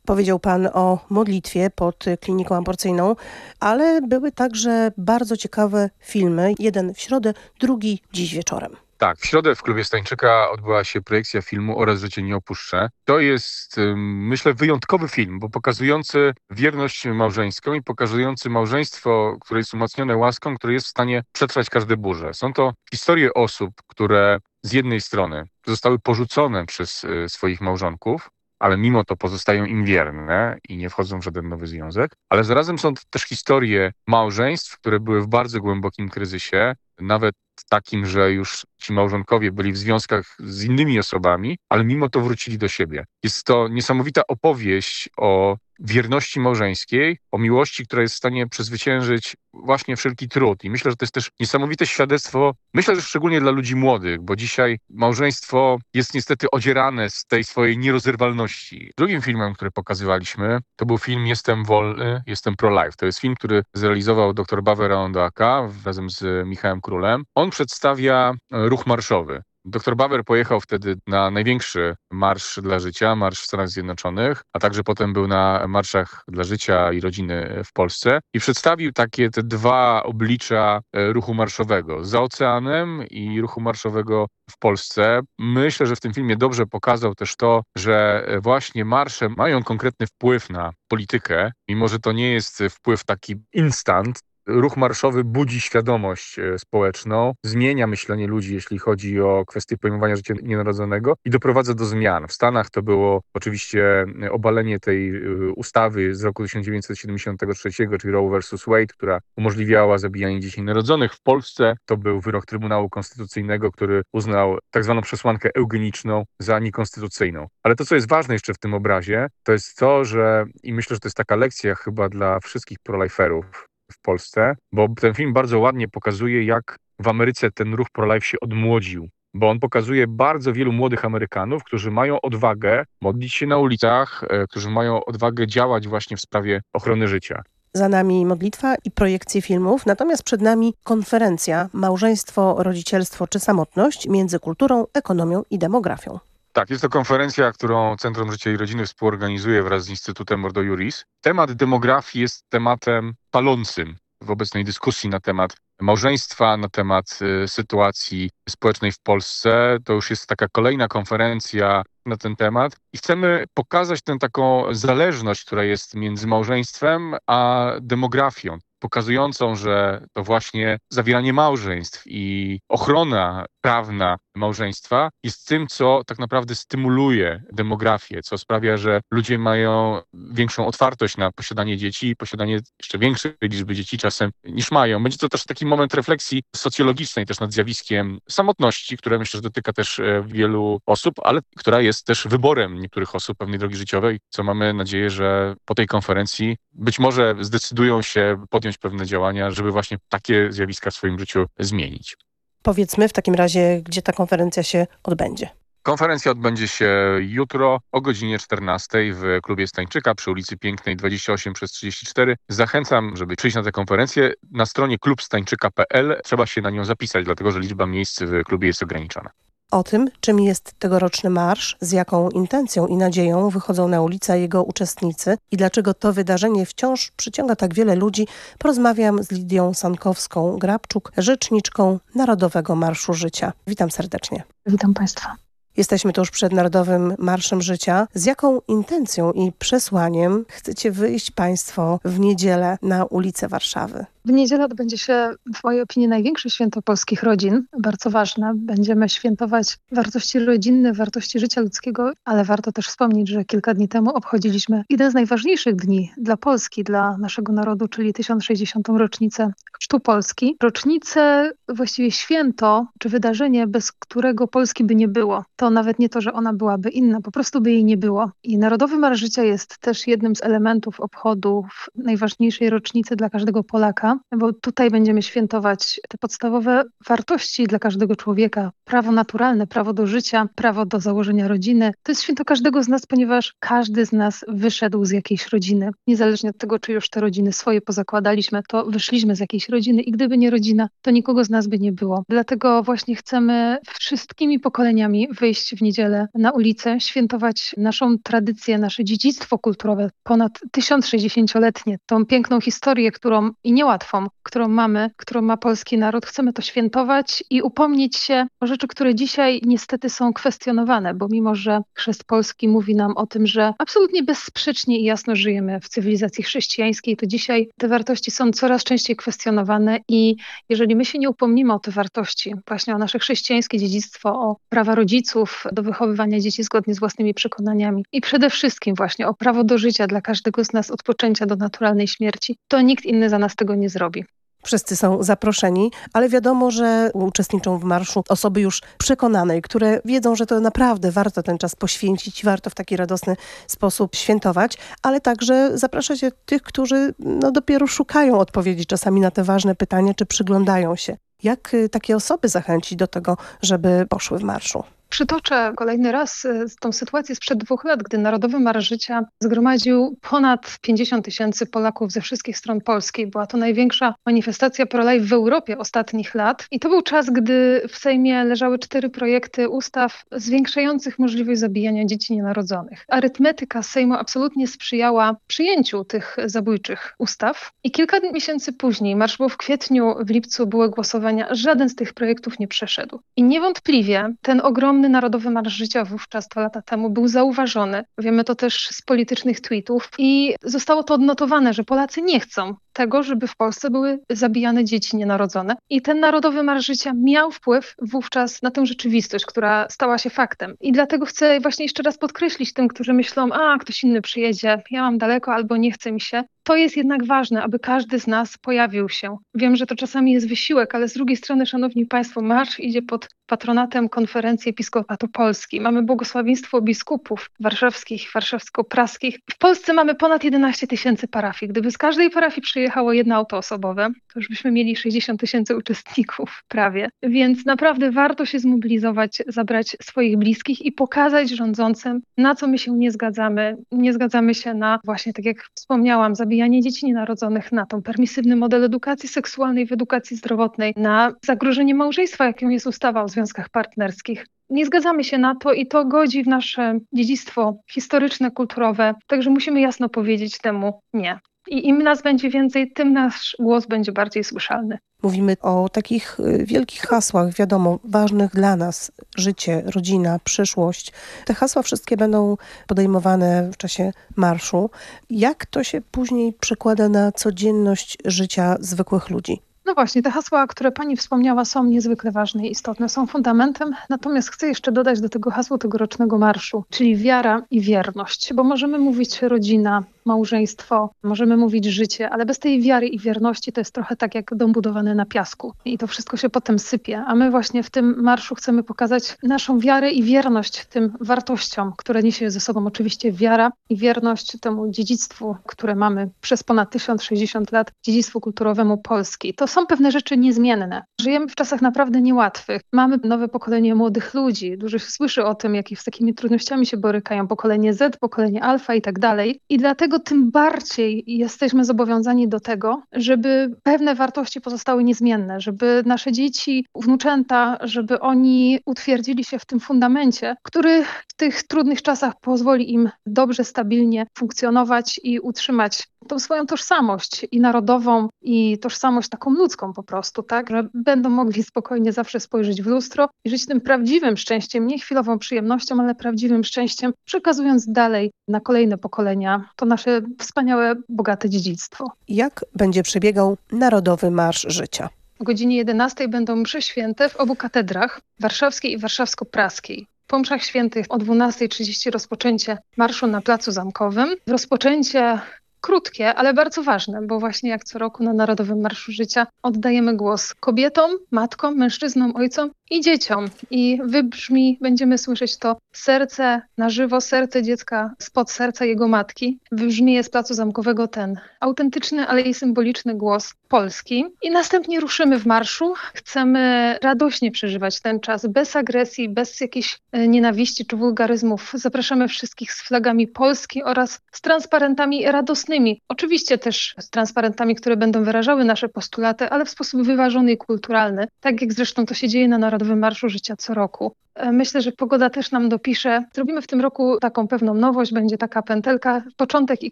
Powiedział Pan o modlitwie pod kliniką aborcyjną, ale były także bardzo ciekawe filmy. Jeden w środę, drugi dziś wieczorem. Tak, w środę w klubie Stańczyka odbyła się projekcja filmu Oraz życie nie opuszczę. To jest, myślę, wyjątkowy film, bo pokazujący wierność małżeńską i pokazujący małżeństwo, które jest umocnione łaską, które jest w stanie przetrwać każde burze. Są to historie osób, które z jednej strony zostały porzucone przez y, swoich małżonków, ale mimo to pozostają im wierne i nie wchodzą w żaden nowy związek. Ale zarazem są też historie małżeństw, które były w bardzo głębokim kryzysie, nawet takim, że już ci małżonkowie byli w związkach z innymi osobami, ale mimo to wrócili do siebie. Jest to niesamowita opowieść o wierności małżeńskiej, o miłości, która jest w stanie przezwyciężyć właśnie wszelki trud. I myślę, że to jest też niesamowite świadectwo, myślę, że szczególnie dla ludzi młodych, bo dzisiaj małżeństwo jest niestety odzierane z tej swojej nierozerwalności. Drugim filmem, który pokazywaliśmy, to był film Jestem wolny, jestem pro-life. To jest film, który zrealizował dr Bawer Ondoaka razem z Michałem Królem. On przedstawia ruch marszowy. Dr Baber pojechał wtedy na największy marsz dla życia, marsz w Stanach Zjednoczonych, a także potem był na marszach dla życia i rodziny w Polsce i przedstawił takie te dwa oblicza e, ruchu marszowego za oceanem i ruchu marszowego w Polsce. Myślę, że w tym filmie dobrze pokazał też to, że właśnie marsze mają konkretny wpływ na politykę, mimo że to nie jest wpływ taki instant, ruch marszowy budzi świadomość e, społeczną, zmienia myślenie ludzi, jeśli chodzi o kwestie pojmowania życia nienarodzonego i doprowadza do zmian. W Stanach to było oczywiście e, obalenie tej e, ustawy z roku 1973, czyli Roe vs. Wade, która umożliwiała zabijanie dzieci narodzonych. W Polsce to był wyrok Trybunału Konstytucyjnego, który uznał tak zwaną przesłankę eugeniczną za niekonstytucyjną. Ale to, co jest ważne jeszcze w tym obrazie, to jest to, że i myślę, że to jest taka lekcja chyba dla wszystkich proliferów, w Polsce, bo ten film bardzo ładnie pokazuje, jak w Ameryce ten ruch pro-life się odmłodził. Bo on pokazuje bardzo wielu młodych Amerykanów, którzy mają odwagę modlić się na ulicach, e, którzy mają odwagę działać właśnie w sprawie ochrony życia. Za nami modlitwa i projekcje filmów, natomiast przed nami konferencja Małżeństwo, rodzicielstwo czy samotność między kulturą, ekonomią i demografią. Tak, jest to konferencja, którą Centrum Życia i Rodziny współorganizuje wraz z Instytutem Ordo Juris. Temat demografii jest tematem palącym w obecnej dyskusji na temat małżeństwa, na temat y, sytuacji społecznej w Polsce. To już jest taka kolejna konferencja na ten temat i chcemy pokazać tę taką zależność, która jest między małżeństwem a demografią pokazującą, że to właśnie zawieranie małżeństw i ochrona prawna małżeństwa jest tym, co tak naprawdę stymuluje demografię, co sprawia, że ludzie mają większą otwartość na posiadanie dzieci posiadanie jeszcze większej liczby dzieci czasem niż mają. Będzie to też taki moment refleksji socjologicznej też nad zjawiskiem samotności, które myślę, że dotyka też e, wielu osób, ale która jest też wyborem niektórych osób pewnej drogi życiowej, co mamy nadzieję, że po tej konferencji być może zdecydują się podjąć pewne działania, żeby właśnie takie zjawiska w swoim życiu zmienić. Powiedzmy w takim razie, gdzie ta konferencja się odbędzie. Konferencja odbędzie się jutro o godzinie 14 w klubie Stańczyka przy ulicy Pięknej 28 przez 34. Zachęcam, żeby przyjść na tę konferencję. Na stronie klubstańczyka.pl trzeba się na nią zapisać, dlatego że liczba miejsc w klubie jest ograniczona. O tym, czym jest tegoroczny marsz, z jaką intencją i nadzieją wychodzą na ulicę jego uczestnicy i dlaczego to wydarzenie wciąż przyciąga tak wiele ludzi, porozmawiam z Lidią Sankowską-Grabczuk, rzeczniczką Narodowego Marszu Życia. Witam serdecznie. Witam Państwa. Jesteśmy tuż przed Narodowym Marszem Życia. Z jaką intencją i przesłaniem chcecie wyjść Państwo w niedzielę na ulicę Warszawy? W niedzielę odbędzie się w mojej opinii największe święto polskich rodzin, bardzo ważne. Będziemy świętować wartości rodzinne, wartości życia ludzkiego, ale warto też wspomnieć, że kilka dni temu obchodziliśmy jeden z najważniejszych dni dla Polski, dla naszego narodu, czyli 1060. rocznicę Chrztu Polski. Rocznicę, właściwie święto, czy wydarzenie, bez którego Polski by nie było. To nawet nie to, że ona byłaby inna, po prostu by jej nie było. I Narodowy Marsz Życia jest też jednym z elementów obchodów najważniejszej rocznicy dla każdego Polaka, bo tutaj będziemy świętować te podstawowe wartości dla każdego człowieka. Prawo naturalne, prawo do życia, prawo do założenia rodziny. To jest święto każdego z nas, ponieważ każdy z nas wyszedł z jakiejś rodziny. Niezależnie od tego, czy już te rodziny swoje pozakładaliśmy, to wyszliśmy z jakiejś rodziny i gdyby nie rodzina, to nikogo z nas by nie było. Dlatego właśnie chcemy wszystkimi pokoleniami wyjść w niedzielę na ulicę, świętować naszą tradycję, nasze dziedzictwo kulturowe, ponad 1060-letnie, tą piękną historię, którą i niełatwą, którą mamy, którą ma polski naród. Chcemy to świętować i upomnieć się o rzeczy, które dzisiaj niestety są kwestionowane, bo mimo, że chrzest polski mówi nam o tym, że absolutnie bezsprzecznie i jasno żyjemy w cywilizacji chrześcijańskiej, to dzisiaj te wartości są coraz częściej kwestionowane i jeżeli my się nie upomnimy o te wartości, właśnie o nasze chrześcijańskie dziedzictwo, o prawa rodziców do wychowywania dzieci zgodnie z własnymi przekonaniami i przede wszystkim właśnie o prawo do życia dla każdego z nas od poczęcia do naturalnej śmierci, to nikt inny za nas tego nie zrobi. Wszyscy są zaproszeni, ale wiadomo, że uczestniczą w marszu osoby już przekonane, które wiedzą, że to naprawdę warto ten czas poświęcić, warto w taki radosny sposób świętować, ale także zapraszacie tych, którzy no, dopiero szukają odpowiedzi czasami na te ważne pytania, czy przyglądają się. Jak y, takie osoby zachęcić do tego, żeby poszły w marszu? Przytoczę kolejny raz e, tą sytuację sprzed dwóch lat, gdy Narodowy Marsz Życia zgromadził ponad 50 tysięcy Polaków ze wszystkich stron Polski. Była to największa manifestacja pro-life w Europie ostatnich lat. I to był czas, gdy w Sejmie leżały cztery projekty ustaw zwiększających możliwość zabijania dzieci nienarodzonych. Arytmetyka Sejmu absolutnie sprzyjała przyjęciu tych zabójczych ustaw. I kilka miesięcy później, marsz był w kwietniu, w lipcu były głosowania, żaden z tych projektów nie przeszedł. I niewątpliwie ten ogromny Narodowy Marsz Życia wówczas, dwa lata temu, był zauważony. Wiemy to też z politycznych tweetów i zostało to odnotowane, że Polacy nie chcą tego, żeby w Polsce były zabijane dzieci nienarodzone. I ten Narodowy Marsz Życia miał wpływ wówczas na tę rzeczywistość, która stała się faktem. I dlatego chcę właśnie jeszcze raz podkreślić tym, którzy myślą, a ktoś inny przyjedzie, ja mam daleko albo nie chce mi się. To jest jednak ważne, aby każdy z nas pojawił się. Wiem, że to czasami jest wysiłek, ale z drugiej strony, Szanowni Państwo, marsz idzie pod patronatem Konferencji Episkopatu Polski. Mamy błogosławieństwo biskupów warszawskich, warszawsko-praskich. W Polsce mamy ponad 11 tysięcy parafii. Gdyby z każdej parafii przyjechało jedno auto osobowe, to już byśmy mieli 60 tysięcy uczestników prawie. Więc naprawdę warto się zmobilizować, zabrać swoich bliskich i pokazać rządzącym, na co my się nie zgadzamy. Nie zgadzamy się na właśnie, tak jak wspomniałam, zabijanie dzieci nienarodzonych, na tą permisywny model edukacji seksualnej w edukacji zdrowotnej, na zagrożenie małżeństwa, jakim jest ustawa o związkach partnerskich. Nie zgadzamy się na to i to godzi w nasze dziedzictwo historyczne, kulturowe, także musimy jasno powiedzieć temu nie. I im nas będzie więcej, tym nasz głos będzie bardziej słyszalny. Mówimy o takich y, wielkich hasłach, wiadomo, ważnych dla nas. Życie, rodzina, przyszłość. Te hasła wszystkie będą podejmowane w czasie marszu. Jak to się później przekłada na codzienność życia zwykłych ludzi? No właśnie, te hasła, które Pani wspomniała, są niezwykle ważne i istotne, są fundamentem. Natomiast chcę jeszcze dodać do tego hasła tegorocznego marszu, czyli wiara i wierność, bo możemy mówić rodzina, małżeństwo, możemy mówić życie, ale bez tej wiary i wierności to jest trochę tak jak dom budowany na piasku i to wszystko się potem sypie. A my właśnie w tym marszu chcemy pokazać naszą wiarę i wierność tym wartościom, które niesie ze sobą oczywiście wiara i wierność temu dziedzictwu, które mamy przez ponad 1060 lat, dziedzictwu kulturowemu Polski. To są pewne rzeczy niezmienne. Żyjemy w czasach naprawdę niełatwych. Mamy nowe pokolenie młodych ludzi. Dużo się słyszy o tym, jakie z takimi trudnościami się borykają. Pokolenie Z, pokolenie Alfa i tak dalej. I dlatego tym bardziej jesteśmy zobowiązani do tego, żeby pewne wartości pozostały niezmienne, żeby nasze dzieci, wnuczęta, żeby oni utwierdzili się w tym fundamencie, który w tych trudnych czasach pozwoli im dobrze, stabilnie funkcjonować i utrzymać tą swoją tożsamość i narodową, i tożsamość taką ludzką po prostu, tak? Że będą mogli spokojnie zawsze spojrzeć w lustro i żyć tym prawdziwym szczęściem, nie chwilową przyjemnością, ale prawdziwym szczęściem, przekazując dalej na kolejne pokolenia to nasze wspaniałe, bogate dziedzictwo. Jak będzie przebiegał Narodowy Marsz Życia? O godzinie 11 będą msze święte w obu katedrach, warszawskiej i warszawsko-praskiej. Po mszach świętych o 12.30 rozpoczęcie marszu na Placu Zamkowym. Rozpoczęcie krótkie, ale bardzo ważne, bo właśnie jak co roku na Narodowym Marszu Życia oddajemy głos kobietom, matkom, mężczyznom, ojcom i dzieciom. I wybrzmi, będziemy słyszeć to serce na żywo, serce dziecka spod serca jego matki. Wybrzmieje z Placu Zamkowego ten autentyczny, ale i symboliczny głos Polski. I następnie ruszymy w marszu. Chcemy radośnie przeżywać ten czas, bez agresji, bez jakiejś e, nienawiści czy wulgaryzmów. Zapraszamy wszystkich z flagami Polski oraz z transparentami radosnymi. Oczywiście też z transparentami, które będą wyrażały nasze postulaty, ale w sposób wyważony i kulturalny. Tak jak zresztą to się dzieje na Narodowym Marszu Życia co roku. E, Myślę, że pogoda też nam dopisze. Zrobimy w tym roku taką pewną nowość, będzie taka pętelka. Początek i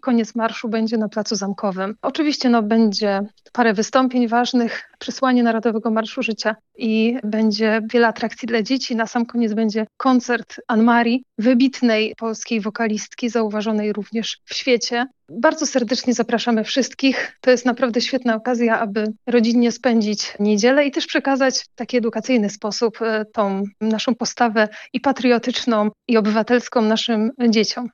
koniec marszu będzie na Placu Zamkowym. Oczywiście no, będzie parę wystąpień ważnych, przesłanie Narodowego Marszu Życia i będzie wiele atrakcji dla dzieci. Na sam koniec będzie koncert Anne-Marie, wybitnej polskiej wokalistki, zauważonej również w świecie. Bardzo serdecznie zapraszamy wszystkich. To jest naprawdę świetna okazja, aby rodzinnie spędzić niedzielę i też przekazać w taki edukacyjny sposób e, tą naszą postawę i patriotyczną, i obywatelską naszym dzieciom.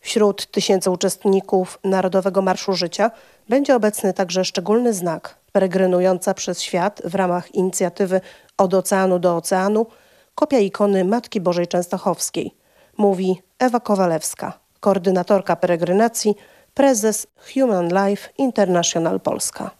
Wśród tysięcy uczestników Narodowego Marszu Życia będzie obecny także szczególny znak, peregrynująca przez świat w ramach inicjatywy Od Oceanu do Oceanu, kopia ikony Matki Bożej Częstochowskiej, mówi Ewa Kowalewska, koordynatorka peregrynacji, prezes Human Life International Polska.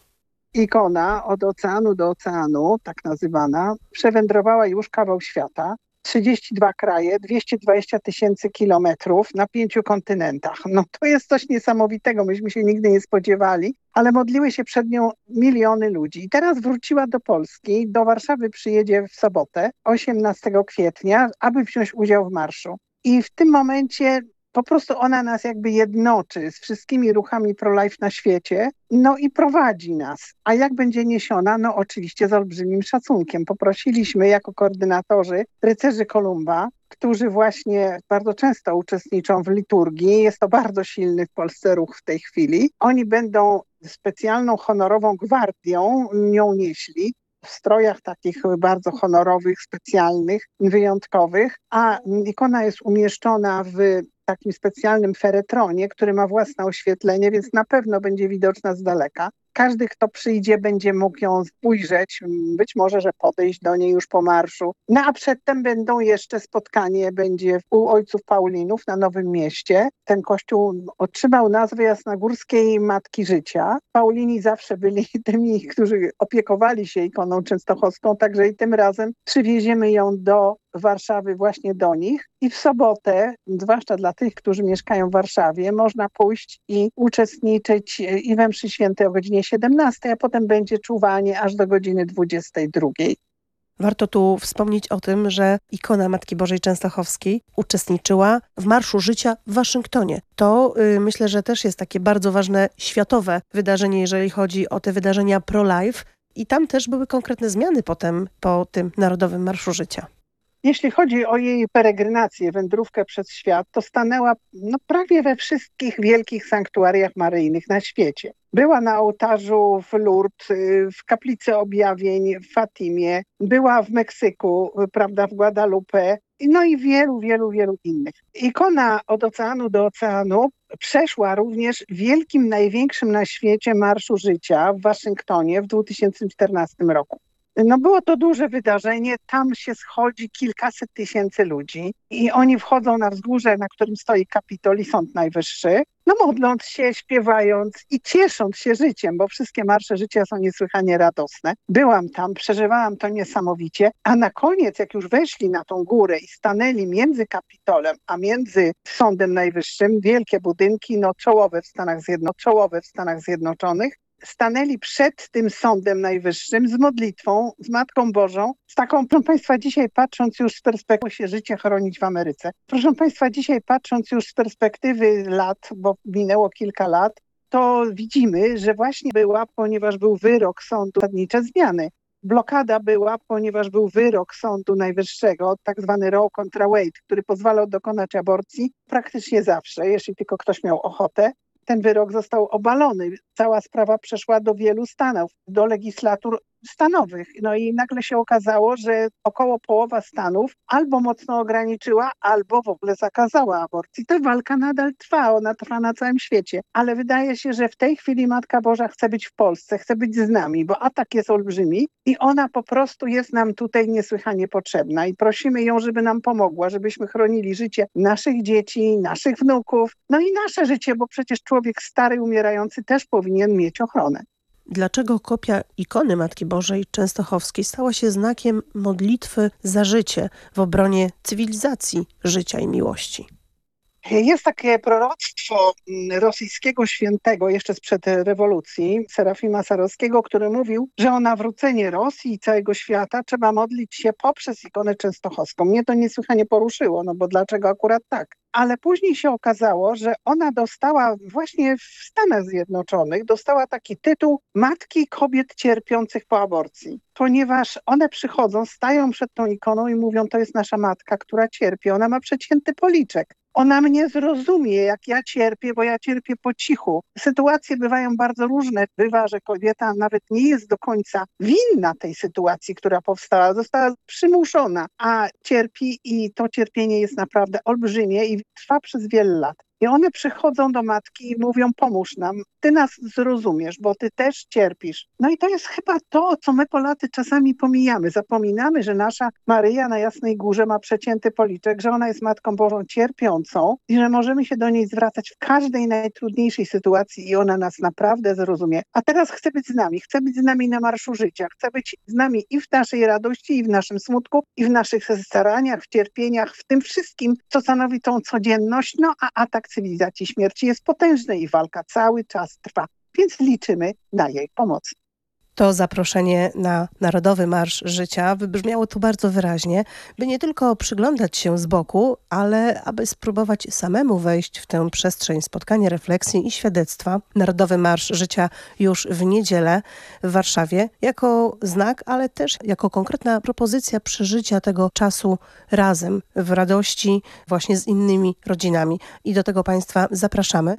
Ikona od oceanu do oceanu, tak nazywana, przewędrowała już kawał świata. 32 kraje, 220 tysięcy kilometrów na pięciu kontynentach. No to jest coś niesamowitego, myśmy się nigdy nie spodziewali, ale modliły się przed nią miliony ludzi. I teraz wróciła do Polski, do Warszawy przyjedzie w sobotę, 18 kwietnia, aby wziąć udział w marszu. I w tym momencie po prostu ona nas jakby jednoczy z wszystkimi ruchami pro-life na świecie, no i prowadzi nas. A jak będzie niesiona? No oczywiście z olbrzymim szacunkiem. Poprosiliśmy jako koordynatorzy rycerzy Kolumba, którzy właśnie bardzo często uczestniczą w liturgii. Jest to bardzo silny w Polsce ruch w tej chwili. Oni będą specjalną honorową gwardią nią nieśli w strojach takich bardzo honorowych, specjalnych, wyjątkowych, a ikona jest umieszczona w takim specjalnym feretronie, który ma własne oświetlenie, więc na pewno będzie widoczna z daleka. Każdy, kto przyjdzie, będzie mógł ją ujrzeć, być może, że podejść do niej już po marszu. No a przedtem będą jeszcze spotkanie, będzie u ojców Paulinów na Nowym Mieście. Ten kościół otrzymał nazwę Jasnogórskiej Matki Życia. Paulini zawsze byli tymi, którzy opiekowali się ikoną częstochowską, także i tym razem przywieziemy ją do Warszawy właśnie do nich i w sobotę, zwłaszcza dla tych, którzy mieszkają w Warszawie, można pójść i uczestniczyć i we mszy świętej o godzinie 17, a potem będzie czuwanie aż do godziny 22. Warto tu wspomnieć o tym, że ikona Matki Bożej Częstochowskiej uczestniczyła w Marszu Życia w Waszyngtonie. To y, myślę, że też jest takie bardzo ważne światowe wydarzenie, jeżeli chodzi o te wydarzenia pro-life. I tam też były konkretne zmiany potem po tym Narodowym Marszu Życia. Jeśli chodzi o jej peregrinację, wędrówkę przez świat, to stanęła no, prawie we wszystkich wielkich sanktuariach maryjnych na świecie. Była na ołtarzu w Lourdes, y, w kaplicy objawień w Fatimie, była w Meksyku, y, prawda, w Guadalupe, no i wielu, wielu, wielu innych. Ikona od oceanu do oceanu przeszła również wielkim, największym na świecie Marszu Życia w Waszyngtonie w 2014 roku. No było to duże wydarzenie, tam się schodzi kilkaset tysięcy ludzi i oni wchodzą na wzgórze, na którym stoi Kapitol i Sąd Najwyższy, no modląc się, śpiewając i ciesząc się życiem, bo wszystkie marsze życia są niesłychanie radosne. Byłam tam, przeżywałam to niesamowicie, a na koniec, jak już weszli na tą górę i stanęli między Kapitolem, a między Sądem Najwyższym, wielkie budynki, no czołowe w Stanach, czołowe w Stanach Zjednoczonych, stanęli przed tym Sądem Najwyższym z modlitwą, z Matką Bożą, z taką, proszę Państwa, dzisiaj patrząc już z perspektywy się życie chronić w Ameryce. Proszę Państwa, dzisiaj patrząc już z perspektywy lat, bo minęło kilka lat, to widzimy, że właśnie była, ponieważ był wyrok sądu zasadnicze zmiany. Blokada była, ponieważ był wyrok Sądu Najwyższego, tak zwany Roe contra Wade, który pozwalał dokonać aborcji praktycznie zawsze, jeśli tylko ktoś miał ochotę. Ten wyrok został obalony. Cała sprawa przeszła do wielu stanów, do legislatur stanowych. No i nagle się okazało, że około połowa stanów albo mocno ograniczyła, albo w ogóle zakazała aborcji. Ta walka nadal trwa, ona trwa na całym świecie. Ale wydaje się, że w tej chwili Matka Boża chce być w Polsce, chce być z nami, bo atak jest olbrzymi i ona po prostu jest nam tutaj niesłychanie potrzebna i prosimy ją, żeby nam pomogła, żebyśmy chronili życie naszych dzieci, naszych wnuków, no i nasze życie, bo przecież człowiek stary, umierający też powinien mieć ochronę. Dlaczego kopia ikony Matki Bożej Częstochowskiej stała się znakiem modlitwy za życie w obronie cywilizacji, życia i miłości? Jest takie proroctwo mm, rosyjskiego świętego jeszcze sprzed rewolucji, Serafima Sarowskiego, który mówił, że o nawrócenie Rosji i całego świata trzeba modlić się poprzez ikonę częstochowską. Mnie to niesłychanie poruszyło, no bo dlaczego akurat tak? Ale później się okazało, że ona dostała właśnie w Stanach Zjednoczonych, dostała taki tytuł Matki Kobiet Cierpiących po aborcji. Ponieważ one przychodzą, stają przed tą ikoną i mówią, to jest nasza matka, która cierpi. Ona ma przecięty policzek. Ona mnie zrozumie, jak ja cierpię, bo ja cierpię po cichu. Sytuacje bywają bardzo różne. Bywa, że kobieta nawet nie jest do końca winna tej sytuacji, która powstała. Została przymuszona, a cierpi i to cierpienie jest naprawdę olbrzymie i trwa przez wiele lat. I one przychodzą do matki i mówią: Pomóż nam, ty nas zrozumiesz, bo ty też cierpisz. No i to jest chyba to, co my Polacy czasami pomijamy. Zapominamy, że nasza Maryja na Jasnej Górze ma przecięty policzek, że ona jest Matką Bożą cierpiącą i że możemy się do niej zwracać w każdej najtrudniejszej sytuacji i ona nas naprawdę zrozumie. A teraz chce być z nami, chce być z nami na Marszu Życia, chce być z nami i w naszej radości, i w naszym smutku, i w naszych staraniach, w cierpieniach, w tym wszystkim, co stanowi tą codzienność. No a atak cywilizacji śmierci jest potężny i walka cały czas trwa, więc liczymy na jej pomoc. To zaproszenie na Narodowy Marsz Życia wybrzmiało tu bardzo wyraźnie, by nie tylko przyglądać się z boku, ale aby spróbować samemu wejść w tę przestrzeń spotkania, refleksji i świadectwa. Narodowy Marsz Życia już w niedzielę w Warszawie jako znak, ale też jako konkretna propozycja przeżycia tego czasu razem, w radości właśnie z innymi rodzinami. I do tego Państwa zapraszamy.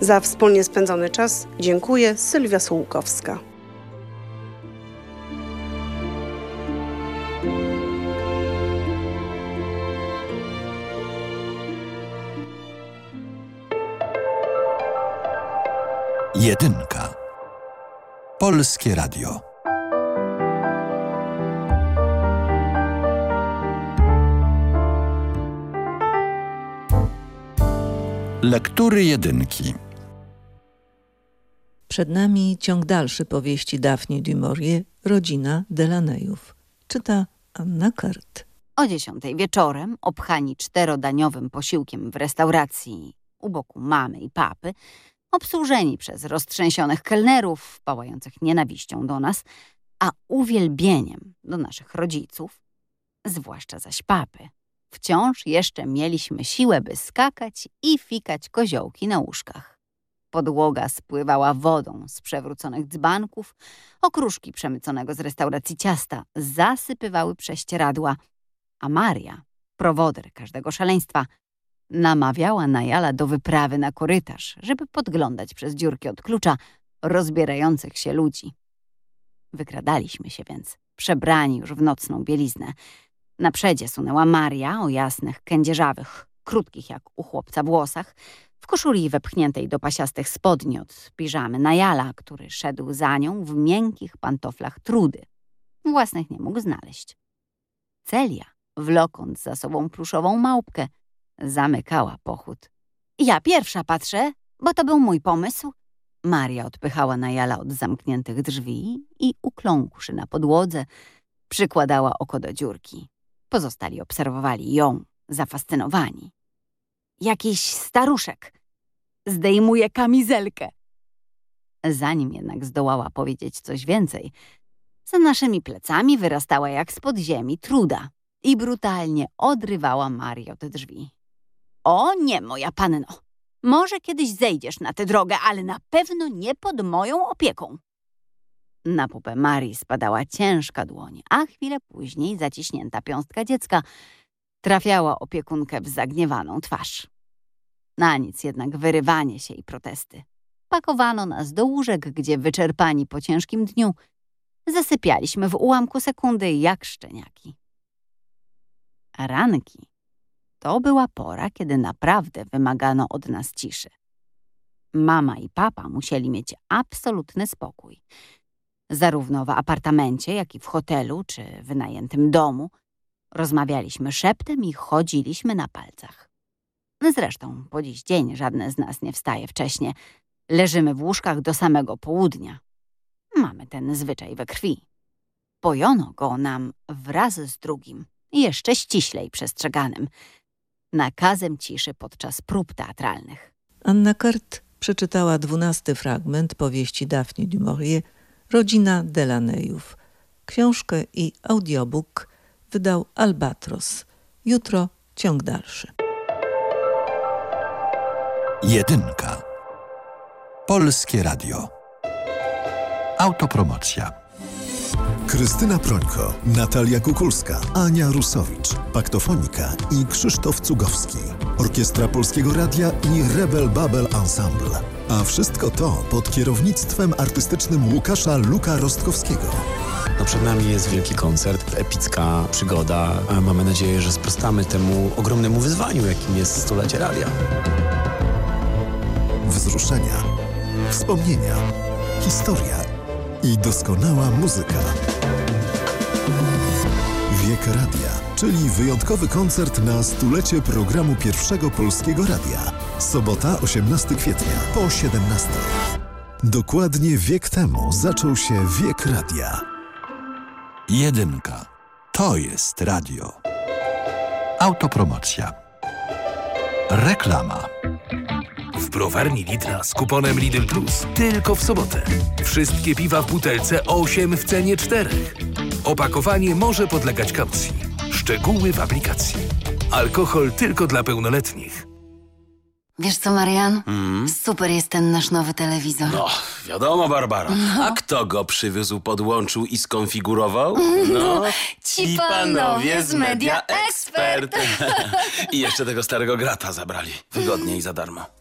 Za wspólnie spędzony czas dziękuję Sylwia Sułkowska. Jedynka. Polskie Radio. Lektury jedynki. Przed nami ciąg dalszy powieści Daphne du Maurier, Rodzina Delaneyów. Czyta Anna Kart. O dziesiątej wieczorem, obchani czterodaniowym posiłkiem w restauracji u boku mamy i papy, obsłużeni przez roztrzęsionych kelnerów, pałających nienawiścią do nas, a uwielbieniem do naszych rodziców, zwłaszcza zaś papy. Wciąż jeszcze mieliśmy siłę, by skakać i fikać koziołki na łóżkach. Podłoga spływała wodą z przewróconych dzbanków, okruszki przemyconego z restauracji ciasta zasypywały prześcieradła, a Maria, prowoder każdego szaleństwa, namawiała Najala do wyprawy na korytarz, żeby podglądać przez dziurki od klucza rozbierających się ludzi. Wykradaliśmy się więc, przebrani już w nocną bieliznę. Na przedzie sunęła Maria o jasnych, kędzierzawych, krótkich jak u chłopca włosach, w koszuli wepchniętej do pasiastych spodni od piżamy Najala, który szedł za nią w miękkich pantoflach trudy. Własnych nie mógł znaleźć. Celia, wlokąc za sobą pluszową małpkę, zamykała pochód. Ja pierwsza patrzę, bo to był mój pomysł. Maria odpychała Najala od zamkniętych drzwi i ukląkłszy na podłodze, przykładała oko do dziurki. Pozostali obserwowali ją, zafascynowani. Jakiś staruszek. Zdejmuje kamizelkę. Zanim jednak zdołała powiedzieć coś więcej, za naszymi plecami wyrastała jak spod ziemi truda. i brutalnie odrywała Marię od drzwi. O nie, moja panno! Może kiedyś zejdziesz na tę drogę, ale na pewno nie pod moją opieką. Na pupę Marii spadała ciężka dłoń, a chwilę później zaciśnięta piąstka dziecka trafiała opiekunkę w zagniewaną twarz. Na nic jednak wyrywanie się i protesty. Pakowano nas do łóżek, gdzie wyczerpani po ciężkim dniu zasypialiśmy w ułamku sekundy jak szczeniaki. A ranki to była pora, kiedy naprawdę wymagano od nas ciszy. Mama i papa musieli mieć absolutny spokój. Zarówno w apartamencie, jak i w hotelu czy wynajętym domu rozmawialiśmy szeptem i chodziliśmy na palcach. Zresztą po dziś dzień żadne z nas nie wstaje wcześnie. Leżymy w łóżkach do samego południa. Mamy ten zwyczaj we krwi. Pojono go nam wraz z drugim, jeszcze ściślej przestrzeganym, nakazem ciszy podczas prób teatralnych. Anna Kart przeczytała dwunasty fragment powieści Daphne du Maurier Rodzina Delaneyów. Książkę i audiobook wydał Albatros. Jutro ciąg dalszy. Jedynka. Polskie Radio. Autopromocja. Krystyna Prońko, Natalia Kukulska, Ania Rusowicz, Paktofonika i Krzysztof Cugowski. Orkiestra Polskiego Radia i Rebel Babel Ensemble. A wszystko to pod kierownictwem artystycznym Łukasza Luka Rostkowskiego. No przed nami jest wielki koncert, epicka przygoda. Mamy nadzieję, że sprostamy temu ogromnemu wyzwaniu, jakim jest stulecie radia. Wzruszenia, wspomnienia, historia i doskonała muzyka. Wiek Radia, czyli wyjątkowy koncert na stulecie programu pierwszego polskiego radia. Sobota, 18 kwietnia po 17. Dokładnie wiek temu zaczął się Wiek Radia. Jedynka. To jest radio. Autopromocja. Reklama. W browarni Lidla z kuponem Lidl Plus tylko w sobotę. Wszystkie piwa w butelce 8 w cenie 4. Opakowanie może podlegać kaucji. Szczegóły w aplikacji. Alkohol tylko dla pełnoletnich. Wiesz co, Marian? Mm. Super jest ten nasz nowy telewizor. No, wiadomo, Barbara. No. A kto go przywieźł, podłączył i skonfigurował? No, ci panowie z Media Expert. I jeszcze tego starego grata zabrali. Wygodnie i za darmo.